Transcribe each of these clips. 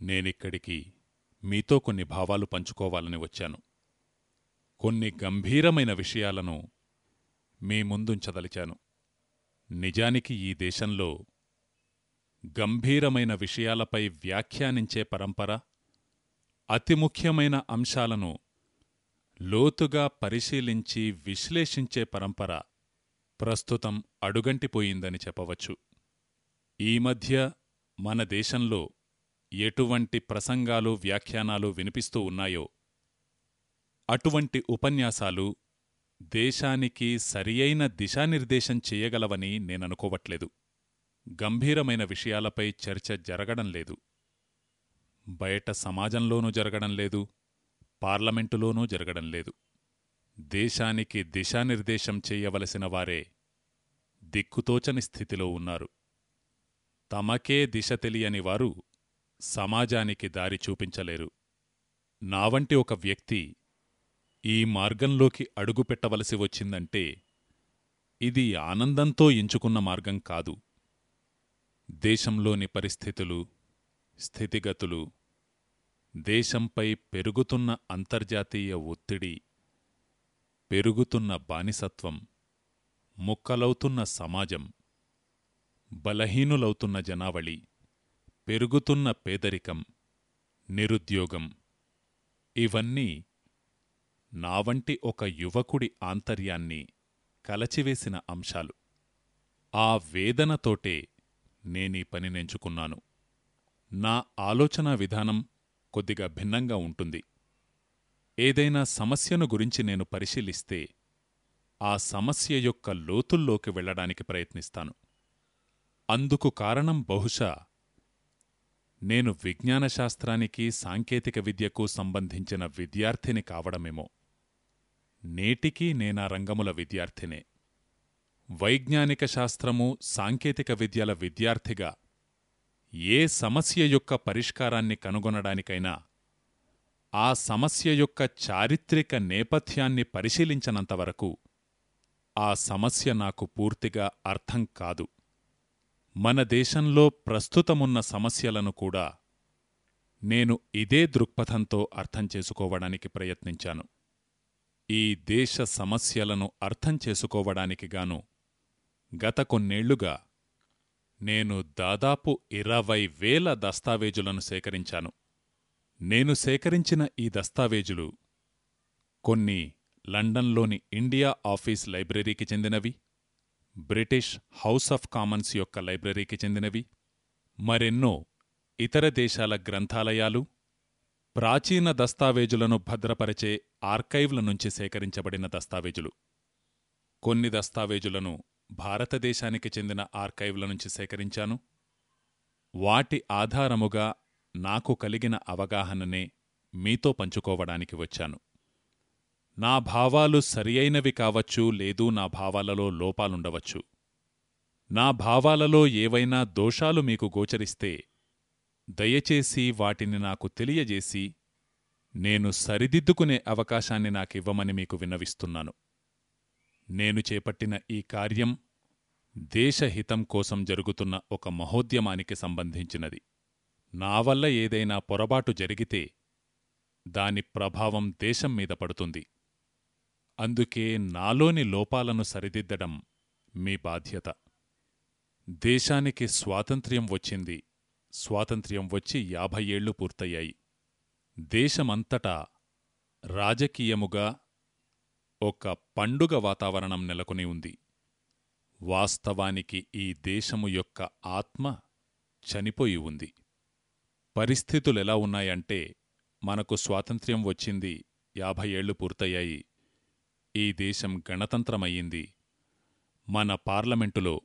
నేనిక్కడికి మీతో కొన్ని భావాలు పంచుకోవాలని వచ్చాను. కొన్ని గంభీరమైన విషయాలను మీ ముందుంచదలిచాను. నిజానికి ఈ దేశంలో గంభీరమైన విషయాలపై వ్యాఖ్యానించే పరంపర అతి ముఖ్యమైన అంశాలను లోతుగా పరిశీలించి విశ్లేషించే పరంపర ప్రస్తుతం అడుగంటిపోయిందని చెప్పవచ్చు. ఈ మధ్య మన దేశంలో ఎటువంటి ప్రసంగాలు వ్యాఖ్యానాలు వినిపిస్తూ ఉన్నాయో అటువంటి ఉపన్యాసాలు దేశానికి సరియైన దిశానిర్దేశం చేయగలవని నేననుకోవట్లేదు గంభీరమైన విషయాలపై చర్చ జరగడం లేదు. బయట సమాజంలోనూ జరగడం లేదు. పార్లమెంటులోనూ జరగడం లేదు. దేశానికి దిశానిర్దేశం చేయవలసిన వారే దిక్కుతోచని స్థితిలో ఉన్నారు. తమకే దిశ తెలియని వారు సమాజానికి దారి చూపించలేరు. నావంటి ఒక వ్యక్తి ఈ మార్గంలోకి అడుగుపెట్టవలసి వచ్చిందంటే ఇది ఆనందంతో ఎంచుకున్న మార్గం కాదు. దేశంలోని పరిస్థితులు స్థితిగతులు దేశంపై పెరుగుతున్న అంతర్జాతీయ ఒత్తిడి పెరుగుతున్న బానిసత్వం ముక్కలవుతున్న సమాజం బలహీనులవుతున్న జనావళి పెరుగుతున్న పేదరికం నిరుద్యోగం ఇవన్నీ నావంటి ఒక యువకుడి ఆంతర్యాన్ని కలచివేసిన అంశాలు. ఆ వేదనతోటే నేనీ పనినెంచుకున్నాను నా ఆలోచనా విధానం కొద్దిగా భిన్నంగా ఉంటుంది. ఏదైనా సమస్యను గురించి నేను పరిశీలిస్తే ఆ సమస్య యొక్క లోతుల్లోకి వెళ్ళడానికి ప్రయత్నిస్తాను. అందుకు కారణం బహుశా నేను విజ్ఞానశాస్త్రానికి సాంకేతిక విద్యకు సంబంధించిన విద్యార్థిని కావడమేమో. నేటికీ నేనా రంగముల విద్యార్థినే. వైజ్ఞానిక శాస్త్రము సాంకేతిక విద్యల విద్యార్థిగా ఏ సమస్య యొక్క పరిష్కారాన్ని కనుగొనడానికైనా ఆ సమస్య యొక్క చారిత్రక నేపథ్యాన్ని పరిశీలించనంతవరకు ఆ సమస్య నాకు పూర్తిగా అర్థం కాదు. మన దేశంలో ప్రస్తుతమున్న సమస్యలను కూడా నేను ఇదే దృక్పథంతో అర్థం చేసుకోవడానికి ప్రయత్నించాను. ఈ దేశ సమస్యలను అర్థం చేసుకోవడానికి గాను గత కొన్నేళ్ళుగా నేను దాదాపు ఇరవై వేల దస్తావేజులను సేకరించాను. నేను సేకరించిన ఈ దస్తావేజులు కొన్ని లండన్లోని ఇండియా ఆఫీస్ లైబ్రరీకి చెందినవి. బ్రిటిష్ హౌస్ ఆఫ్ కామన్స్ యొక్క లైబ్రరీకి చెందినవి. మరెన్నో ఇతర దేశాల గ్రంథాలయాలు ప్రాచీన దస్తావేజులను భద్రపరిచే ఆర్కైవ్ల నుంచి సేకరించబడిన దస్తావేజులు. కొన్ని దస్తావేజులను భారతదేశానికి చెందిన ఆర్కైవ్ల నుంచి సేకరించాను. వాటి ఆధారముగా నాకు కలిగిన అవగాహననే మీతో పంచుకోవడానికి వచ్చాను. నా భావాలు సరియైనవి కావచ్చు లేదు నా భావాలలో లోపాలుండవచ్చు. నా భావాలలో ఏవైనా దోషాలు మీకు గోచరిస్తే దయచేసి వాటిని నాకు తెలియజేసి నేను సరిదిద్దుకునే అవకాశాన్ని నాకివ్వమని మీకు విన్నవిస్తున్నాను. నేను చేపట్టిన ఈ కార్యం దేశహితం కోసం జరుగుతున్న ఒక మహోద్యమానికి సంబంధించినది. నా వల్ల ఏదైనా పొరబాటు జరిగితే దాని ప్రభావం దేశం మీద పడుతుంది. అందుకే నాలోని లోపాలను సరిదిద్దడం మీ బాధ్యత. దేశానికి స్వాతంత్ర్యం వచ్చింది. స్వాతంత్ర్యం వచ్చి యాభై ఏళ్ళు పూర్తయ్యాయి. దేశమంతటా రాజకీయముగా ఒక పండుగ వాతావరణం నెలకొని ఉంది. వాస్తవానికి ఈ దేశము యొక్క ఆత్మ చనిపోయి ఉంది. పరిస్థితులెలా ఉన్నాయంటే మనకు స్వాతంత్ర్యం వచ్చింది యాభై ఏళ్ళు పూర్తయ్యాయి. ఈ దేశం గణతంత్రమయ్యింది. మన పార్లమెంటులో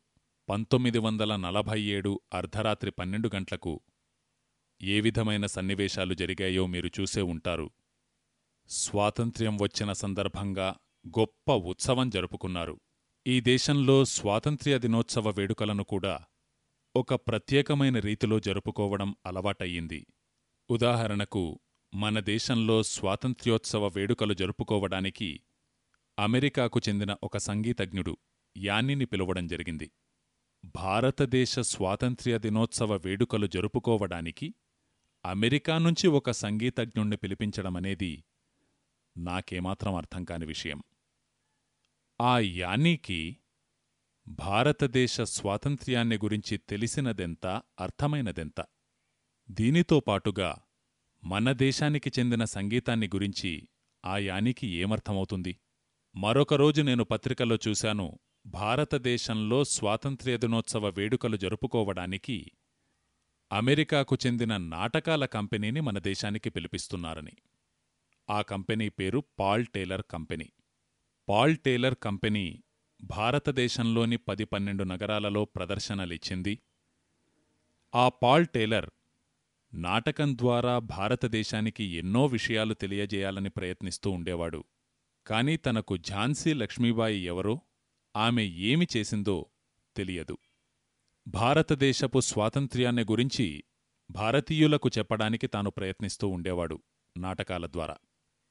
పంతొమ్మిది వందల నలభై ఏడు అర్ధరాత్రి పన్నెండు గంటలకు ఏ విధమైన సన్నివేశాలు జరిగాయో మీరు చూసే ఉంటారు. స్వాతంత్ర్యం వచ్చిన సందర్భంగా గొప్ప ఉత్సవం జరుపుకున్నారు. ఈ దేశంలో స్వాతంత్ర్య దినోత్సవ వేడుకలను కూడా ఒక ప్రత్యేకమైన రీతిలో జరుపుకోవడం అలవాటయ్యింది. ఉదాహరణకు మన దేశంలో స్వాతంత్ర్యోత్సవ వేడుకలు జరుపుకోవడానికి అమెరికాకు చెందిన ఒక సంగీతజ్ఞుడు యాన్నిని పిలవడం జరిగింది. భారతదేశ స్వాతంత్ర్య దినోత్సవ వేడుకలు జరుపుకోవడానికి అమెరికా నుంచి ఒక సంగీతజ్ఞుణ్ణి పిలిపించడమనేది నాకేమాత్రం అర్థం కాని విషయం. ఆ యానీకి భారతదేశ స్వాతంత్ర్యాన్ని గురించి తెలిసినదెంత అర్థమైనదెంత? దీనితో పాటుగా మన దేశానికి చెందిన సంగీతాన్ని గురించి ఆ యానికి ఏమర్థమవుతుంది? మరొక రోజు నేను పత్రికలో చూశాను భారతదేశంలో స్వాతంత్ర్య దినోత్సవ వేడుకలు జరుపుకోవడానికి అమెరికాకు చెందిన నాటకాల కంపెనీని మన దేశానికి పిలిపిస్తున్నారని. ఆ కంపెనీ పేరు Paul Taylor company. Paul Taylor company భారతదేశంలోని పది పన్నెండు నగరాలలో ప్రదర్శనలిచ్చింది. ఆ పాల్ టేలర్ నాటకం ద్వారా భారతదేశానికి ఎన్నో విషయాలు తెలియజేయాలని ప్రయత్నిస్తూ ఉండేవాడు. కాని తనకు ఝాన్సీ లక్ష్మీబాయి ఎవరో ఆమె ఏమి చేసిందో తెలియదు. భారతదేశపు స్వాతంత్ర్యాన్ని గురించి భారతీయులకు చెప్పడానికి తాను ప్రయత్నిస్తూ ఉండేవాడు నాటకాల ద్వారా.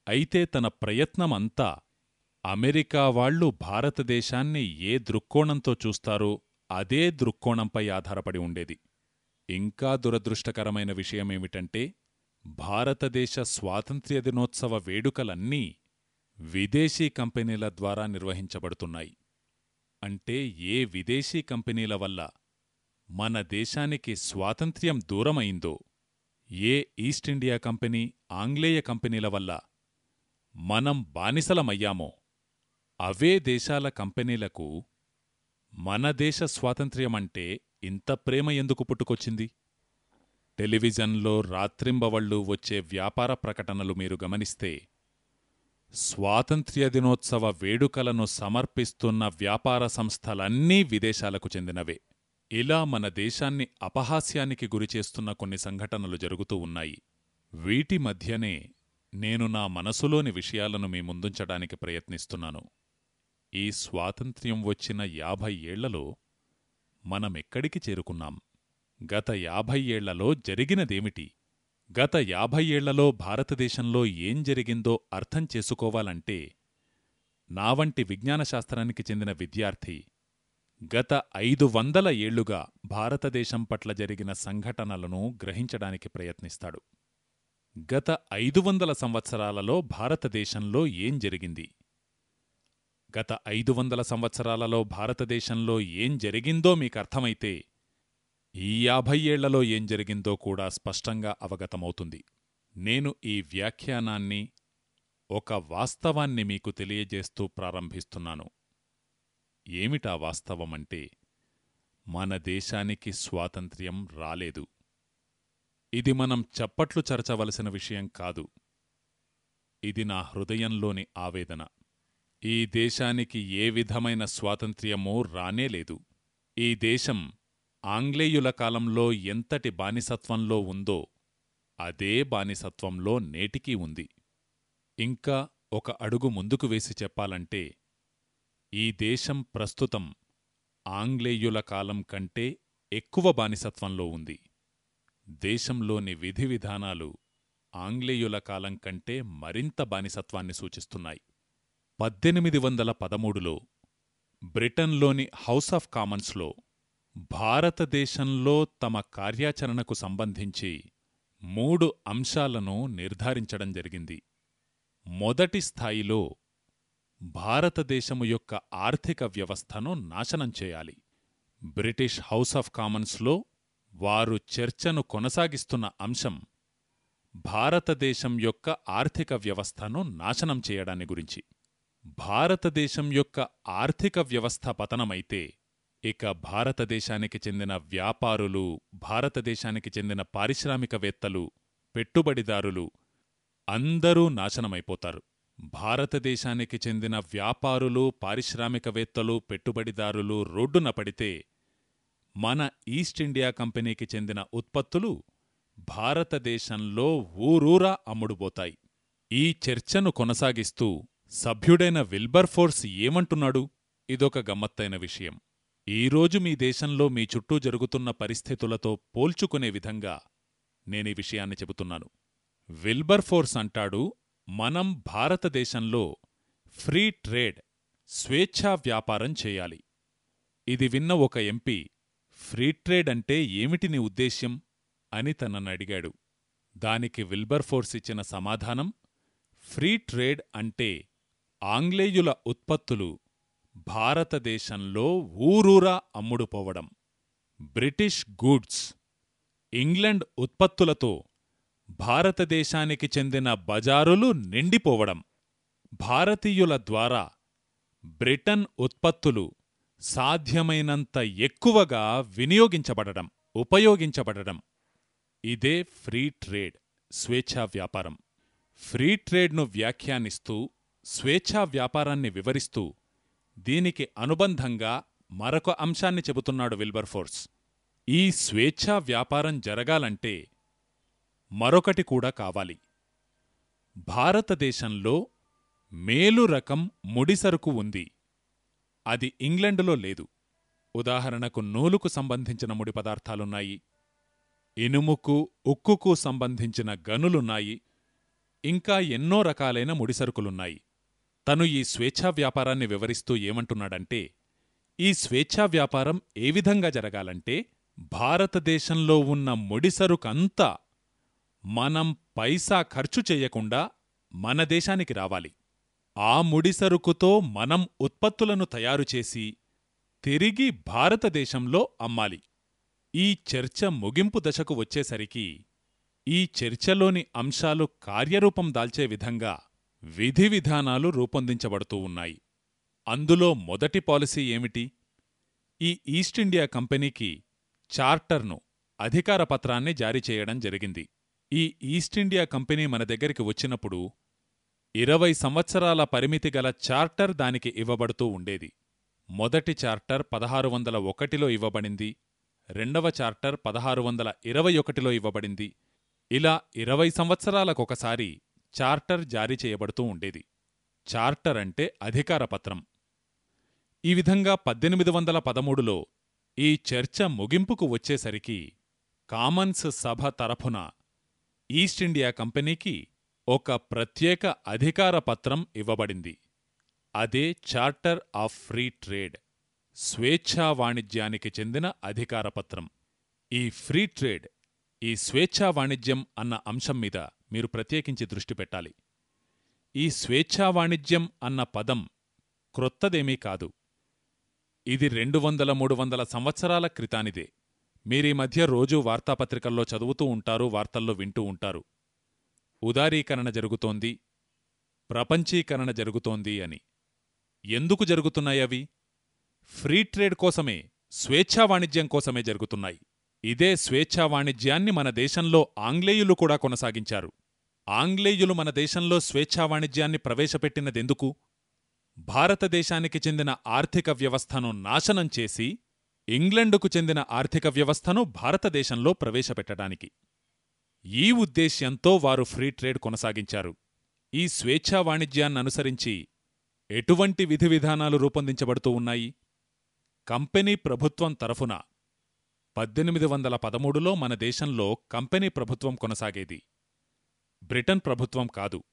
అయితే తన ప్రయత్నమంతా అమెరికా వాళ్ళు భారతదేశాన్ని ఏ దృక్కోణంతో చూస్తారో అదే దృక్కోణంపై ఆధారపడి ఉండేది. ఇంకా దురదృష్టకరమైన విషయమేమిటంటే భారతదేశ స్వాతంత్ర్య దినోత్సవ వేడుకలన్నీ విదేశీ కంపెనీల ద్వారా నిర్వహించబడుతున్నాయి. అంటే ఏ విదేశీ కంపెనీల వల్ల మన దేశానికి స్వాతంత్ర్యం దూరమైందో ఏ ఈస్ట్ ఇండియా కంపెనీ ఆంగ్లేయ కంపెనీల వల్ల మనం బానిసలమయ్యామో అవే దేశాల కంపెనీలకు మన దేశ స్వాతంత్ర్యమంటే ఇంత ప్రేమ ఎందుకు పుట్టుకొచ్చింది? టెలివిజన్లో రాత్రింబవళ్ళు వచ్చే వ్యాపార ప్రకటనలు మీరు గమనిస్తే స్వాతంత్ర్య దినోత్సవ వేడుకలను సమర్పిస్తున్న వ్యాపార సంస్థలన్నీ విదేశాలకు చెందినవే. ఇలా మన దేశాన్ని అపహాస్యానికి గురిచేస్తున్న కొన్ని సంఘటనలు జరుగుతూ ఉన్నాయి. వీటి మధ్యనే నేను నా మనసులోని విషయాలను మీ ముందుంచడానికి ప్రయత్నిస్తున్నాను. ఈ స్వాతంత్ర్యం వచ్చిన యాభై ఏళ్ళలో మనమెక్కడికి చేరుకున్నాం? గత యాభై ఏళ్ళలో జరిగినదేమిటి? గత యాభై ఏళ్ళలో భారతదేశంలో ఏం జరిగిందో అర్థం చేసుకోవాలంటే నా వంటి విజ్ఞానశాస్త్రానికి చెందిన విద్యార్థి గత ఐదు వందల ఏళ్ళుగా భారతదేశం పట్ల జరిగిన సంఘటనలను గ్రహించడానికి ప్రయత్నిస్తాడు. గత ఐదు వందల సంవత్సరాలలో భారతదేశంలో ఏం జరిగింది? గత ఐదు వందల సంవత్సరాలలో భారతదేశంలో ఏం జరిగిందో మీకర్థమైతే ఈ యాభై ఏళ్ళలో ఏం జరిగిందో కూడా స్పష్టంగా అవగతమవుతుంది. నేను ఈ వ్యాఖ్యానాన్ని ఒక వాస్తవాన్ని మీకు తెలియజేస్తూ ప్రారంభిస్తున్నాను. ఏమిటా వాస్తవమంటే మన దేశానికి స్వాతంత్ర్యం రాలేదు. ఇది మనం చప్పట్లు చరచవలసిన విషయం కాదు. ఇది నా హృదయంలోని ఆవేదన. ఈ దేశానికి ఏ విధమైన స్వాతంత్ర్యమూ రానేలేదు. ఈ దేశం ఆంగ్లేయుల కాలంలో ఎంతటి బానిసత్వంలో ఉందో అదే బానిసత్వంలో నేటికీ ఉంది. ఇంకా ఒక అడుగు ముందుకు వేసి చెప్పాలంటే ఈ దేశం ప్రస్తుతం ఆంగ్లేయుల కాలం కంటే ఎక్కువ బానిసత్వంలో ఉంది. దేశంలోని విధి విధానాలు ఆంగ్లేయుల కాలం కంటే మరింత బానిసత్వాన్ని సూచిస్తున్నాయి. పద్దెనిమిది వందల పదమూడులో బ్రిటన్లోని హౌస్ ఆఫ్ కామన్స్లో భారతదేశంలో తమ కార్యాచరణకు సంబంధించి మూడు అంశాలను నిర్ధారించడం జరిగింది. మొదటి స్థాయిలో భారతదేశము యొక్క ఆర్థిక వ్యవస్థను నాశనం చేయాలి. బ్రిటిష్ హౌస్ ఆఫ్ కామన్స్లో వారు చర్చను కొనసాగిస్తున్న అంశం భారతదేశం యొక్క ఆర్థిక వ్యవస్థను నాశనం చేయడాన్ని గురించి. భారతదేశం యొక్క ఆర్థిక వ్యవస్థ పతనమైతే ఇక భారతదేశానికి చెందిన వ్యాపారులు భారతదేశానికి చెందిన పారిశ్రామికవేత్తలు పెట్టుబడిదారులు అందరూ నాశనమైపోతారు. భారతదేశానికి చెందిన వ్యాపారులు పారిశ్రామికవేత్తలు పెట్టుబడిదారులు రోడ్డున పడితే మన ఈస్ట్ ఇండియా కంపెనీకి చెందిన ఉత్పత్తులు భారతదేశంలో ఊరూరా అమ్ముడుపోతాయి. ఈ చర్చను కొనసాగిస్తూ సభ్యుడైన విల్బర్ఫోర్స్ ఏమంటున్నాడు? ఇదొక గమ్మత్తైన విషయం. ఈరోజు మీ దేశంలో మీ చుట్టూ జరుగుతున్న పరిస్థితులతో పోల్చుకునే విధంగా నేనీ విషయాన్ని చెబుతున్నాను. విల్బర్ఫోర్స్ అంటాడు మనం భారతదేశంలో ఫ్రీ ట్రేడ్ స్వేచ్ఛా వ్యాపారం చేయాలి. ఇది విన్న ఒక ఎంపీ ఫ్రీ ట్రేడ్ అంటే ఏమిటి నీ ఉద్దేశ్యం? అని తననడిగాడు దానికి విల్బర్ఫోర్స్ ఇచ్చిన సమాధానం ఫ్రీ ట్రేడ్ అంటే ఆంగ్లేయుల ఉత్పత్తులు భారతదేశంలో ఊరూరా అమ్ముడుపోవడం బ్రిటిష్ గూడ్స్ ఇంగ్లండ్ ఉత్పత్తులతో భారతదేశానికి చెందిన బజారులు నిండిపోవడం భారతీయుల ద్వారా బ్రిటన్ ఉత్పత్తులు సాధ్యమైనంత ఎక్కువగా వినియోగించబడడం ఉపయోగించబడడం. ఇదే ఫ్రీ ట్రేడ్ స్వేచ్ఛా వ్యాపారం. ఫ్రీ ట్రేడ్ను వ్యాఖ్యానిస్తూ స్వేచ్ఛా వ్యాపారాన్ని వివరిస్తూ దీనికి అనుబంధంగా మరొక అంశాన్ని చెబుతున్నాడు విల్బర్ఫోర్స్ ఈ స్వేచ్ఛా వ్యాపారం జరగాలంటే మరొకటి కూడా కావాలి. భారతదేశంలో మేలు రకం ముడిసరుకు ఉంది. అది ఇంగ్లండులో లేదు. ఉదాహరణకు నూలుకు సంబంధించిన ముడి పదార్థాలున్నాయి. ఇనుముకు ఉక్కుకు సంబంధించిన గనులున్నాయి. ఇంకా ఎన్నో రకాలైన ముడిసరుకులున్నాయి తను ఈ స్వేచ్ఛా వ్యాపారాన్ని వివరిస్తూ ఏమంటున్నాడంటే ఈ స్వేచ్ఛా వ్యాపారం ఏ విధంగా జరగాలంటే భారతదేశంలో ఉన్న ముడిసరుకంతా మనం పైసా ఖర్చు చెయ్యకుండా మన దేశానికి రావాలి. ఆ ముడిసరుకుతో మనం ఉత్పత్తులను తయారుచేసి తిరిగి భారతదేశంలో అమ్మాలి. ఈ చర్చ ముగింపు దశకు వచ్చేసరికి ఈ చర్చలోని అంశాలు కార్యరూపం దాల్చే విధంగా విధి విధానాలు రూపొందించబడుతూ ఉన్నాయి. అందులో మొదటి పాలసీ ఏమిటి? ఈ ఈస్టిండియా కంపెనీకి చార్టర్ను అధికార పత్రాన్ని జారీ చేయడం జరిగింది. ఈ ఈస్టిండియా కంపెనీ మన దగ్గరికి వచ్చినప్పుడు ఇరవై సంవత్సరాల పరిమితి గల చార్టర్ దానికి ఇవ్వబడుతూ ఉండేది. మొదటి చార్టర్ పదహారు వందల ఒకటిలో ఇవ్వబడింది. రెండవ చార్టర్ పదహారు వందల ఇరవై ఒకటిలో ఇవ్వబడింది. ఇలా ఇరవై సంవత్సరాలకొకసారి చార్టర్ జారీ చేయబడుతూ ఉండేది. చార్టర్ అంటే అధికారపత్రం ఈ విధంగా పద్దెనిమిది వందల పదమూడులో ఈ చర్చ ముగింపుకు వచ్చేసరికి కామన్స్ సభ తరఫున ఈస్ట్ ఇండియా కంపెనీకి ఒక ప్రత్యేక అధికార పత్రం ఇవ్వబడింది. అదే చార్టర్ ఆఫ్ ఫ్రీ ట్రేడ్ స్వేచ్ఛా వాణిజ్యానికి చెందిన అధికారపత్రం ఈ ఫ్రీ ట్రేడ్ ఈ స్వేచ్ఛా వాణిజ్యం అన్న అంశం మీద మీరు ప్రత్యేకించి దృష్టి పెట్టాలి. ఈ స్వేచ్ఛా వాణిజ్యం అన్న పదం క్రొత్తదేమీ కాదు. ఇది రెండు వందల మూడు వందల సంవత్సరాల క్రితానిదే. మీరీ మధ్య రోజూ వార్తాపత్రికల్లో చదువుతూ ఉంటారు వార్తల్లో వింటూ ఉంటారు. ఉదారీకరణ జరుగుతోంది ప్రపంచీకరణ జరుగుతోంది అని. ఎందుకు జరుగుతున్నాయవి ఫ్రీ ట్రేడ్ కోసమే స్వేచ్ఛా వాణిజ్యం కోసమే జరుగుతున్నాయి. ఇదే స్వేచ్ఛా వాణిజ్యాన్ని మన దేశంలో ఆంగ్లేయులు కూడా కొనసాగించారు. ఆంగ్లేయులు మన దేశంలో స్వేచ్ఛా వాణిజ్యాన్ని ప్రవేశపెట్టినదెందుకు? భారతదేశానికి చెందిన ఆర్థిక వ్యవస్థను నాశనం చేసి ఇంగ్లండుకు చెందిన ఆర్థిక వ్యవస్థను భారతదేశంలో ప్రవేశపెట్టడానికి. ఈ ఉద్దేశ్యంతో వారు ఫ్రీ ట్రేడ్ కొనసాగించారు. ఈ స్వేచ్ఛా వాణిజ్యాన్ననుసరించి ఎటువంటి విధి విధానాలు రూపొందించబడుతూ ఉన్నాయి? కంపెనీ ప్రభుత్వం తరఫున పద్దెనిమిది వందల పదమూడులో మన దేశంలో కంపెనీ ప్రభుత్వం కొనసాగేది. బ్రిటన్ ప్రభుత్వం కాదు.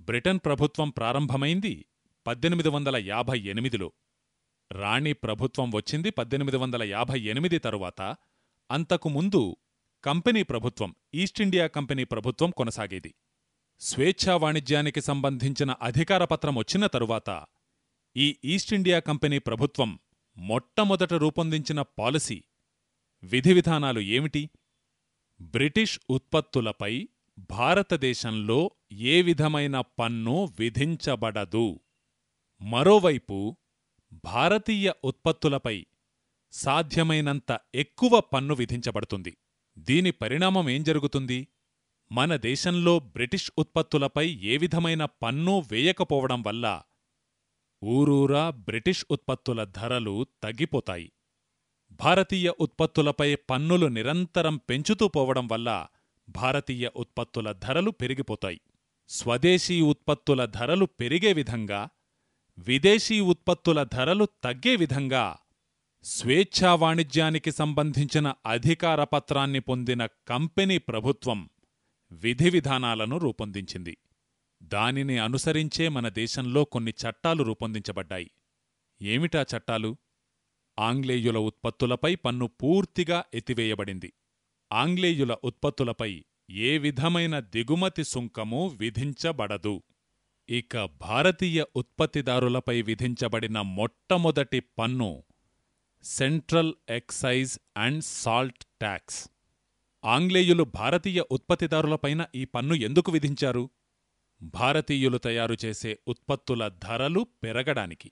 బ్రిటన్ ప్రభుత్వం ప్రారంభమైంది పద్దెనిమిది వందల యాభై ఎనిమిదిలో. రాణి ప్రభుత్వం వచ్చింది పద్దెనిమిది వందల యాభై ఎనిమిది తరువాత. అంతకుముందు కంపెనీ ప్రభుత్వం ఈస్టిండియా కంపెనీ ప్రభుత్వం కొనసాగేది. స్వేచ్ఛా వాణిజ్యానికి సంబంధించిన అధికారపత్రం వచ్చిన తరువాత ఈ ఈస్ట్ ఇండియా కంపెనీ ప్రభుత్వం మొట్టమొదట రూపొందించిన పాలసీ విధి విధానాలు ఏమిటి? బ్రిటిష్ ఉత్పత్తులపై భారతదేశంలో ఏ విధమైన పన్ను విధించబడదు? మరోవైపు భారతీయ ఉత్పత్తులపై సాధ్యమైనంత ఎక్కువ పన్ను విధించబడుతుంది. దీని పరిణామం ఏం జరుగుతుంది? మన దేశంలో బ్రిటిష్ ఉత్పత్తులపై ఏ విధమైన పన్ను వేయకపోవడం వల్ల ఊరూరా బ్రిటిష్ ఉత్పత్తుల ధరలు తగ్గిపోతాయి. భారతీయ ఉత్పత్తులపై పన్నులు నిరంతరం పెంచుతూ పోవడం వల్ల భారతీయ ఉత్పత్తుల ధరలు పెరిగిపోతాయి. స్వదేశీ ఉత్పత్తుల ధరలు పెరిగే విధంగా విదేశీ ఉత్పత్తుల ధరలు తగ్గే విధంగా స్వేచ్ఛా వాణిజ్యానికి సంబంధించిన అధికార పత్రాన్ని పొందిన కంపెనీ ప్రభుత్వం విధి విధానాలను రూపొందించింది. దానిని అనుసరించే మన దేశంలో కొన్ని చట్టాలు రూపొందించబడ్డాయి. ఏమిటా చట్టాలు? ఆంగ్లేయుల ఉత్పత్తులపై పన్ను పూర్తిగా ఎత్తివేయబడింది. ఆంగ్లేయుల ఉత్పత్తులపై ఏ విధమైన దిగుమతి సుంకము విధించబడదు. ఇక భారతీయ ఉత్పత్తిదారులపై విధించబడిన మొట్టమొదటి పన్ను central excise and salt tax. ఆంగ్లేయులు భారతీయ ఉత్పత్తిదారులపైన ఈ పన్ను ఎందుకు విధించారు? భారతీయులు తయారు చేసే ఉత్పత్తుల ధరలు పెరగడానికి.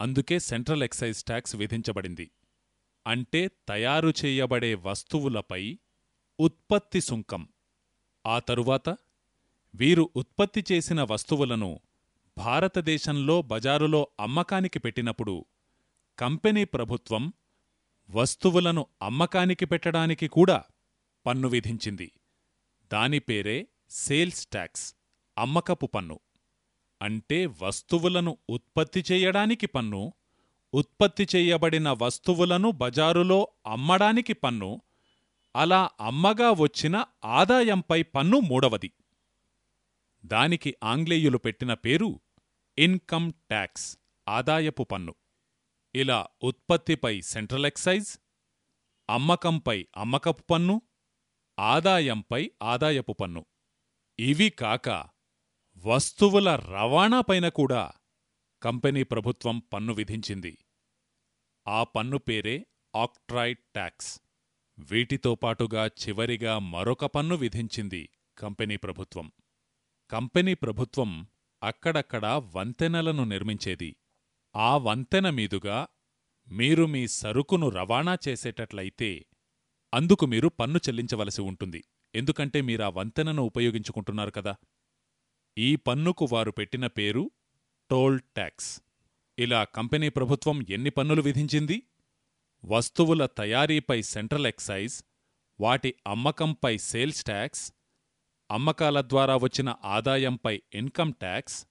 అందుకే సెంట్రల్ ఎక్సైజ్ ట్యాక్స్ విధించబడింది. అంటే తయారు చేయబడే వస్తువులపై ఉత్పత్తి సుంకం. ఆ తరువాత వీరు ఉత్పత్తి చేసిన వస్తువులను భారతదేశంలో బజారులో అమ్మకానికి పెట్టినప్పుడు కంపెనీ ప్రభుత్వం వస్తువులను అమ్మకానికి పెట్టడానికి కూడా పన్ను విధించింది. దాని పేరే సేల్స్ ట్యాక్స్ అమ్మకపు పన్ను. అంటే వస్తువులను ఉత్పత్తి చేయడానికి పన్ను ఉత్పత్తి చేయబడిన వస్తువులను బజారులో అమ్మడానికి పన్ను అలా అమ్మగా వచ్చిన ఆదాయంపై పన్ను మూడవది. దానికి ఆంగ్లేయులు పెట్టిన పేరు ఇన్కమ్ ట్యాక్స్ ఆదాయపు పన్ను. ఇలా ఉత్పత్తిపై సెంట్రల్ ఎక్సైజ్ అమ్మకంపై అమ్మకపు పన్ను ఆదాయంపై ఆదాయపు పన్ను. ఇవి కాక వస్తువుల రవాణాపైన కూడా కంపెనీ ప్రభుత్వం పన్ను విధించింది. ఆ పన్ను పేరే ఆక్ట్రాయిడ్ ట్యాక్స్. వీటితో పాటుగా చివరిగా మరొక పన్ను విధించింది కంపెనీ ప్రభుత్వం. కంపెనీ ప్రభుత్వం అక్కడక్కడ వంతెనలను నిర్మించేది. ఆ వంతెన మీదుగా మీరు మీ సరుకును రవాణా చేసేటట్లయితే అందుకు మీరు పన్ను చెల్లించవలసి ఉంటుంది. ఎందుకంటే మీరా వంతెనను ఉపయోగించుకుంటున్నారు కదా. ఈ పన్నుకు వారు పెట్టిన పేరు టోల్ ట్యాక్స్. ఇలా కంపెనీ ప్రభుత్వం ఎన్ని పన్నులు విధించింది? వస్తువుల తయారీపై సెంట్రల్ ఎక్సైజ్ వాటి అమ్మకంపై సేల్స్ ట్యాక్స్ అమ్మకాల ద్వారా వచ్చిన ఆదాయంపై ఇన్కమ్ ట్యాక్స్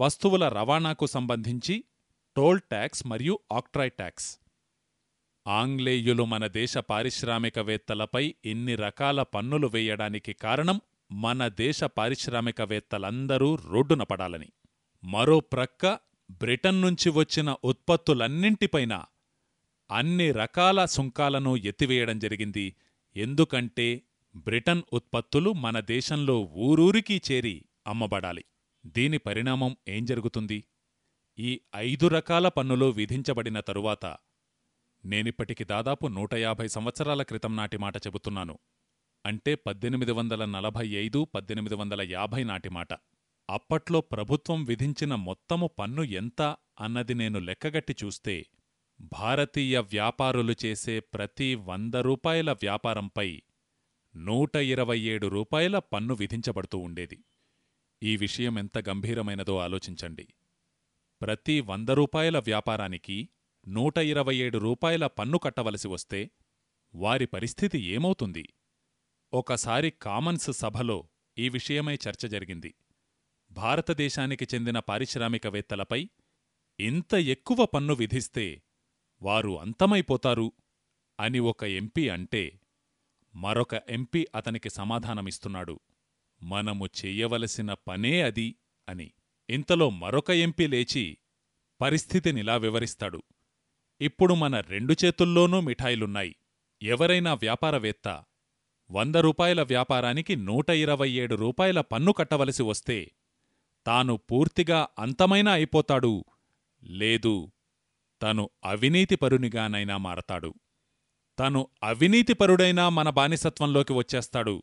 వస్తువుల రవాణాకు సంబంధించి టోల్ ట్యాక్స్ మరియు ఆక్ట్రాయ్ ట్యాక్స్. ఆంగ్లేయులు మన దేశ పారిశ్రామికవేత్తలపై ఇన్ని రకాల పన్నులు వేయడానికి కారణం మన దేశ పారిశ్రామికవేత్తలందరూ రోడ్డున పడాలని. మరో ప్రక్క బ్రిటన్ నుంచి వచ్చిన ఉత్పత్తులన్నింటిపైన అన్ని రకాల సుంకాలను ఎత్తివేయడం జరిగింది. ఎందుకంటే బ్రిటన్ ఉత్పత్తులు మన దేశంలో ఊరూరికీ చేరి అమ్మబడాలి. దీని పరిణామం ఏం జరుగుతుంది? ఈ ఐదు రకాల పన్నులు విధించబడిన తరువాత నేనిప్పటికి దాదాపు నూట యాభై సంవత్సరాల క్రితం నాటి మాట చెబుతున్నాను. అంటే పద్దెనిమిది వందల నలభై ఐదు పద్దెనిమిది వందల యాభై నాటి మాట. అప్పట్లో ప్రభుత్వం విధించిన మొత్తము పన్ను ఎంత అన్నది నేను లెక్కగట్టి చూస్తే భారతీయ వ్యాపారులు చేసే ప్రతి వంద రూపాయల వ్యాపారంపై నూట ఇరవై ఏడు రూపాయల పన్ను విధించబడుతూ ఉండేది. ఈ విషయం ఎంత గంభీరమైనదో ఆలోచించండి. ప్రతి వంద రూపాయల వ్యాపారానికి నూట ఇరవై ఏడు రూపాయల పన్ను కట్టవలసి వస్తే వారి పరిస్థితి ఏమవుతుంది? ఒకసారి కామన్స్ సభలో ఈ విషయమై చర్చ జరిగింది. భారతదేశానికి చెందిన పారిశ్రామికవేత్తలపై ఇంత ఎక్కువ పన్ను విధిస్తే వారు అంతమైపోతారు అని ఒక ఎంపీ అంటే మరొక ఎంపీ అతనికి సమాధానమిస్తున్నాడు. మనము చెయ్యవలసిన పనే అది అని. ఇంతలో మరొక ఎంపీ లేచి పరిస్థితినిలా వివరిస్తాడు. ఇప్పుడు మన రెండు చేతుల్లోనూ మిఠాయిలున్నాయి. ఎవరైనా వ్యాపారవేత్త వంద రూపాయల వ్యాపారానికి నూట ఇరవై ఏడు రూపాయల పన్ను కట్టవలసి వస్తే తాను పూర్తిగా అంతమైనా అయిపోతాడు. లేదు తను అవినీతిపరునిగానైనా మారతాడు. తను అవినీతిపరుడైనా మన బానిసత్వంలోకి వచ్చేస్తాడు.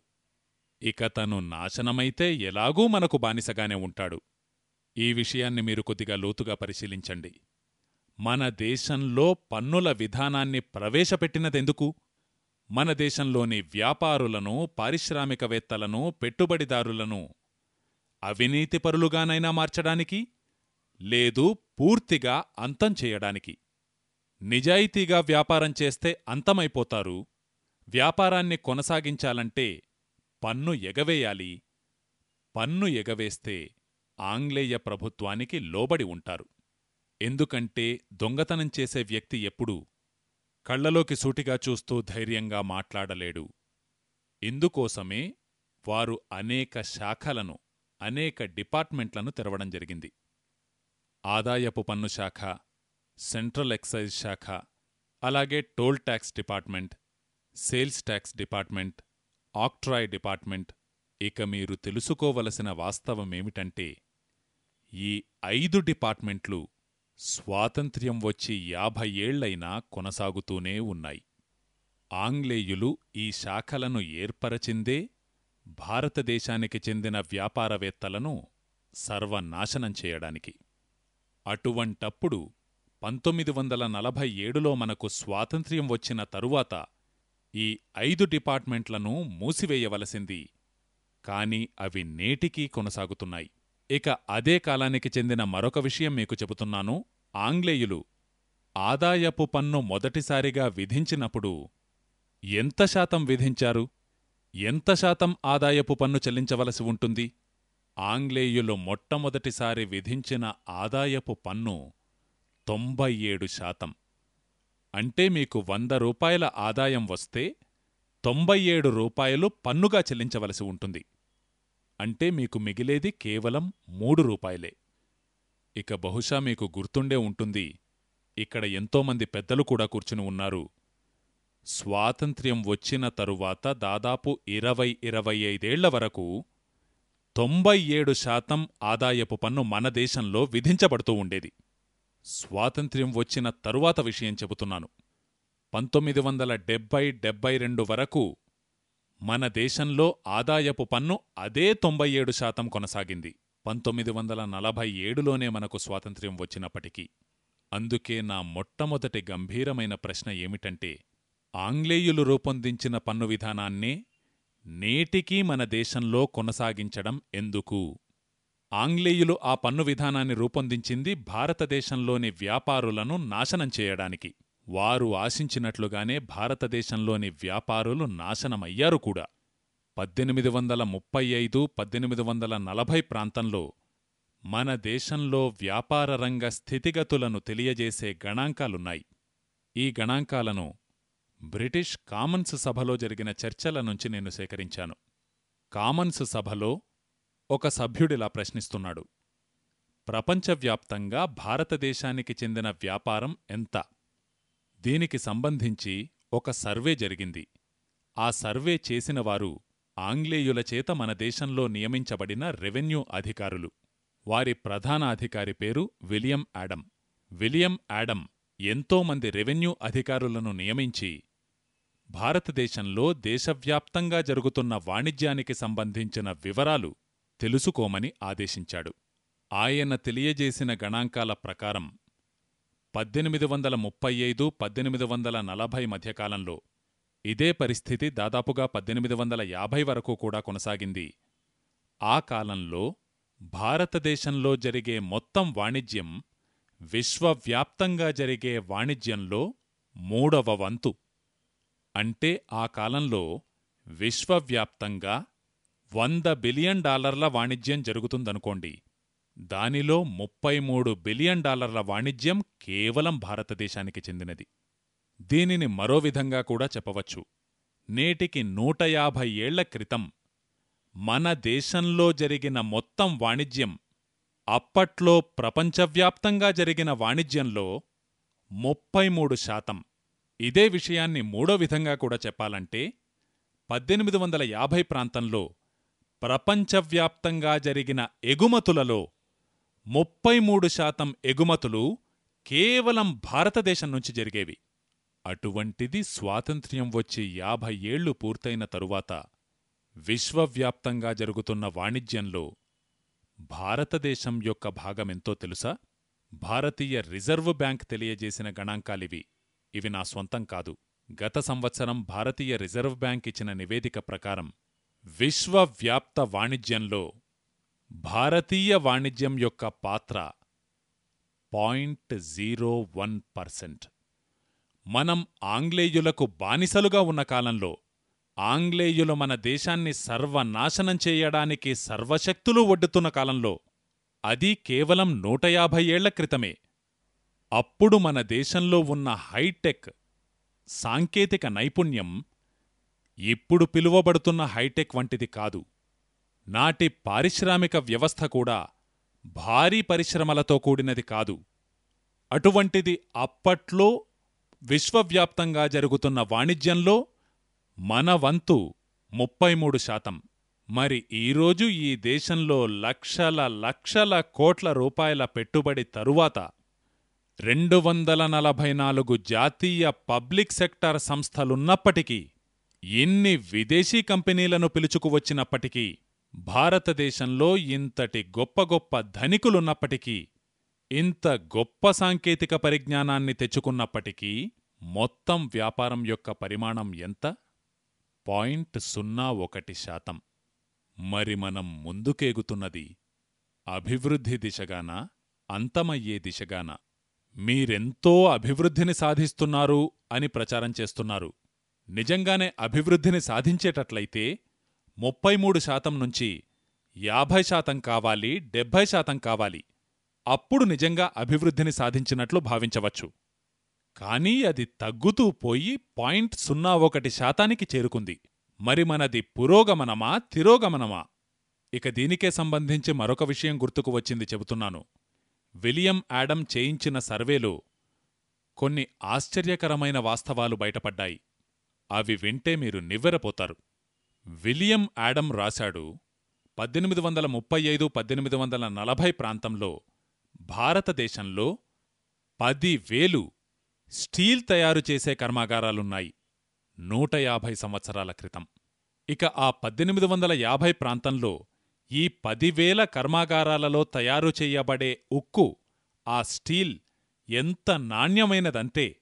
ఇక తను నాశనమైతే ఎలాగూ మనకు బానిసగానే ఉంటాడు. ఈ విషయాన్ని మీరు కొద్దిగా లోతుగా పరిశీలించండి. మన దేశంలో పన్నుల విధానాన్ని ప్రవేశపెట్టినదెందుకు? మన దేశంలోని వ్యాపారులను పారిశ్రామికవేత్తలను పెట్టుబడిదారులను అవినీతిపరులుగానైనా మార్చడానికి లేదు పూర్తిగా అంతం చేయడానికి. నిజాయితీగా వ్యాపారం చేస్తే అంతమైపోతారు. వ్యాపారాన్ని కొనసాగించాలంటే పన్ను ఎగవేయాలి. పన్ను ఎగవేస్తే ఆంగ్లేయ ప్రభుత్వానికి లోబడి ఉంటారు. ఎందుకంటే దొంగతనం చేసే వ్యక్తి ఎప్పుడూ కళ్ళలోకి సూటిగా చూస్తూ ధైర్యంగా మాట్లాడలేడు. ఇందుకోసమే వారు అనేక శాఖలను అనేక డిపార్ట్మెంట్లను తెరవడం జరిగింది. ఆదాయపు పన్ను శాఖ సెంట్రల్ ఎక్సైజ్ శాఖ అలాగే toll tax department sales tax department octroi department. ఇక మీరు తెలుసుకోవలసిన వాస్తవమేమిటంటే ఈ ఐదు డిపార్ట్మెంట్లు స్వాతంత్ర్యం వచ్చి యాభై ఏళ్ళైనా కొనసాగుతూనే ఉన్నాయి. ఆంగ్లేయులు ఈ శాఖలను ఏర్పరచిందే భారతదేశానికి చెందిన వ్యాపారవేత్తలను సర్వనాశనం చేయడానికి. అటువంటప్పుడు పంతొమ్మిది వందల నలభై ఏడులో మనకు స్వాతంత్ర్యం వచ్చిన తరువాత ఈ ఐదు డిపార్ట్మెంట్లను మూసివేయవలసింది. కాని అవి నేటికీ కొనసాగుతున్నాయి. ఇక అదే కాలానికి చెందిన మరొక విషయం మీకు చెబుతున్నాను. ఆంగ్లేయులు ఆదాయపు పన్ను మొదటిసారిగా విధించినప్పుడు ఎంత శాతం విధించారు? ఎంత శాతం ఆదాయపు పన్ను చెల్లించవలసి ఉంటుంది? ఆంగ్లేయులు మొట్టమొదటిసారి విధించిన ఆదాయపు పన్ను తొంభై ఏడు శాతం. అంటే మీకు వంద రూపాయల ఆదాయం వస్తే తొంభై ఏడు రూపాయలు పన్నుగా చెల్లించవలసి ఉంటుంది. అంటే మీకు మిగిలేది కేవలం మూడు రూపాయలే. ఇక బహుశా మీకు గుర్తుండే ఉంటుంది. ఇక్కడ ఎంతోమంది పెద్దలు కూడా కూర్చుని ఉన్నారు. స్వాతంత్ర్యం వచ్చిన తరువాత దాదాపు ఇరవై ఇరవై ఐదేళ్ళ వరకు తొంభై ఏడు శాతం ఆదాయపు పన్ను మన దేశంలో విధించబడుతూ ఉండేది. స్వాతంత్ర్యం వచ్చిన తరువాత విషయం చెబుతున్నాను. పంతొమ్మిది వందల డెబ్బై డెబ్బై రెండు వరకు మన దేశంలో ఆదాయపు పన్ను అదే తొంభై ఏడు శాతం కొనసాగింది. పంతొమ్మిది వందల నలభై ఏడులోనే మనకు స్వాతంత్ర్యం వచ్చినప్పటికీ. అందుకే నా మొట్టమొదటి గంభీరమైన ప్రశ్న ఏమిటంటే ఆంగ్లేయులు రూపొందించిన పన్ను విధానాన్నే నేటికీ మన దేశంలో కొనసాగించడం ఎందుకు? ఆంగ్లేయులు ఆ పన్ను విధానాన్ని రూపొందించింది భారతదేశంలోని వ్యాపారులను నాశనం చేయడానికి. వారు ఆశించినట్లుగానే భారతదేశంలోని వ్యాపారులు నాశనమయ్యారు కూడా. పద్దెనిమిది వందల ముప్పై ఐదు పద్దెనిమిది వందల నలభై ప్రాంతంలో మన దేశంలో వ్యాపార రంగ స్థితిగతులను తెలియజేసే గణాంకాలున్నాయి. ఈ గణాంకాలను బ్రిటిష్ కామన్స్ సభలో జరిగిన చర్చల నుంచి నేను సేకరించాను. కామన్స్ సభలో ఒక సభ్యుడిలా ప్రశ్నిస్తున్నాడు. ప్రపంచవ్యాప్తంగా భారతదేశానికి చెందిన వ్యాపారం ఎంత? దీనికి సంబంధించి ఒక సర్వే జరిగింది. ఆ సర్వే చేసినవారు ఆంగ్లేయుల చేత మన దేశంలో నియమించబడిన రెవెన్యూ అధికారులు. వారి ప్రధాన అధికారి పేరు విలియం యాడమ్ విలియం యాడమ్ ఎంతోమంది రెవెన్యూ అధికారులను నియమించి భారతదేశంలో దేశవ్యాప్తంగా జరుగుతున్న వాణిజ్యానికి సంబంధించిన వివరాలు తెలుసుకోమని ఆదేశించాడు. ఆయన తెలియజేసిన గణాంకాల ప్రకారం పద్దెనిమిది వందల ముప్పై ఐదు పద్దెనిమిది వందల నలభై మధ్యకాలంలో ఇదే పరిస్థితి దాదాపుగా పద్దెనిమిది వందల యాభై వరకు కూడా కొనసాగింది. ఆ కాలంలో భారతదేశంలో జరిగే మొత్తం వాణిజ్యం విశ్వవ్యాప్తంగా జరిగే వాణిజ్యంలో మూడవ వంతు. అంటే ఆ కాలంలో విశ్వవ్యాప్తంగా వంద బిలియన్ డాలర్ల వాణిజ్యం జరుగుతుందనుకోండి. దానిలో ముప్పై మూడు బిలియన్ డాలర్ల వాణిజ్యం కేవలం భారతదేశానికి చెందినది. దీనిని మరో విధంగా కూడా చెప్పవచ్చు. నేటికి నూట యాభై ఏళ్ళ క్రితం మన దేశంలో జరిగిన మొత్తం వాణిజ్యం అప్పట్లో ప్రపంచవ్యాప్తంగా జరిగిన వాణిజ్యంలో ముప్పై మూడు శాతం ఇదే విషయాన్ని మూడో విధంగా కూడా చెప్పాలంటే పద్దెనిమిది వందల యాభై ప్రాంతంలో ప్రపంచవ్యాప్తంగా జరిగిన ఎగుమతులలో ముప్పై మూడు శాతం ఎగుమతులు కేవలం భారతదేశం నుంచి జరిగేవి. అటువంటిది స్వాతంత్ర్యం వచ్చి యాభై ఏళ్ళు పూర్తయిన తరువాత విశ్వవ్యాప్తంగా జరుగుతున్న వాణిజ్యంలో భారతదేశం యొక్క భాగమెంతో తెలుసా? భారతీయ రిజర్వ్ బ్యాంక్ తెలియజేసిన గణాంకాలివి ఇవి నా స్వంతం కాదు. గత సంవత్సరం భారతీయ రిజర్వ్ బ్యాంక్ ఇచ్చిన నివేదిక ప్రకారం విశ్వవ్యాప్త వాణిజ్యంలో భారతీయ వాణిజ్యం యొక్క పాత్ర పాయింట్ జీరో వన్ పర్సెంట్. మనం ఆంగ్లేయులకు బానిసలుగా ఉన్న కాలంలో ఆంగ్లేయులు మన దేశాన్ని సర్వనాశనం చేయడానికి సర్వశక్తులు ఒడ్డుతున్న కాలంలో అది కేవలం నూట యాభై ఏళ్ళ క్రితమే. అప్పుడు మన దేశంలో ఉన్న హైటెక్ సాంకేతిక నైపుణ్యం ఇప్పుడు పిలువబడుతున్న హైటెక్ వంటిది కాదు. నాటి పారిశ్రామిక వ్యవస్థ కూడా భారీ పరిశ్రమలతో కూడినది కాదు. అటువంటిది అప్పట్లో విశ్వవ్యాప్తంగా జరుగుతున్న వాణిజ్యంలో మన వంతు ముప్పై మూడు శాతం. మరి ఈరోజు ఈ దేశంలో లక్షల లక్షల కోట్ల రూపాయల పెట్టుబడి తరువాత రెండు వందల నలభై నాలుగు జాతీయ పబ్లిక్ సెక్టార్ సంస్థలున్నప్పటికీ ఎన్ని విదేశీ కంపెనీలను పిలుచుకువచ్చినప్పటికీ భారతదేశంలో ఇంతటి గొప్ప గొప్ప ధనికులున్నప్పటికీ ఇంత గొప్ప సాంకేతిక పరిజ్ఞానాన్ని తెచ్చుకున్నప్పటికీ మొత్తం వ్యాపారం యొక్క పరిమాణం ఎంత? పాయింట్ సున్నా ఒకటి శాతం. మరి మనం ముందుకేగుతున్నది అభివృద్ధి దిశగానా అంతమయ్యే దిశగానా? మీరెంతో అభివృద్ధిని సాధిస్తున్నారు అని ప్రచారం చేస్తున్నారు. నిజంగానే అభివృద్ధిని సాధించేటట్లయితే ముప్పై మూడు శాతం నుంచి యాభై శాతం కావాలి డెబ్భై శాతం కావాలి. అప్పుడు నిజంగా అభివృద్ధిని సాధించినట్లు భావించవచ్చు. కానీ అది తగ్గుతూ పోయి పాయింట్ సున్నా ఒకటి శాతానికి చేరుకుంది. మరి మనది పురోగమనమా తిరోగమనమా? ఇక దీనికే సంబంధించి మరొక విషయం గుర్తుకు వచ్చింది చెబుతున్నాను. విలియం యాడమ్ చేయించిన సర్వేలో కొన్ని ఆశ్చర్యకరమైన వాస్తవాలు బయటపడ్డాయి. అవి వింటే మీరు నివ్వెరపోతారు. విలియం యాడమ్ రాశాడు పద్దెనిమిది వందల ముప్పై ఐదు పద్దెనిమిది వందల నలభై ప్రాంతంలో భారతదేశంలో పదివేలు స్టీల్ తయారు చేసే కర్మాగారాలున్నాయి నూట యాభై సంవత్సరాల క్రితం. ఇక ఆ పద్దెనిమిది వందల యాభై ప్రాంతంలో ఈ పదివేల కర్మాగారాలలో తయారు చెయ్యబడే ఉక్కు ఆ స్టీల్ ఎంత నాణ్యమైనదంటే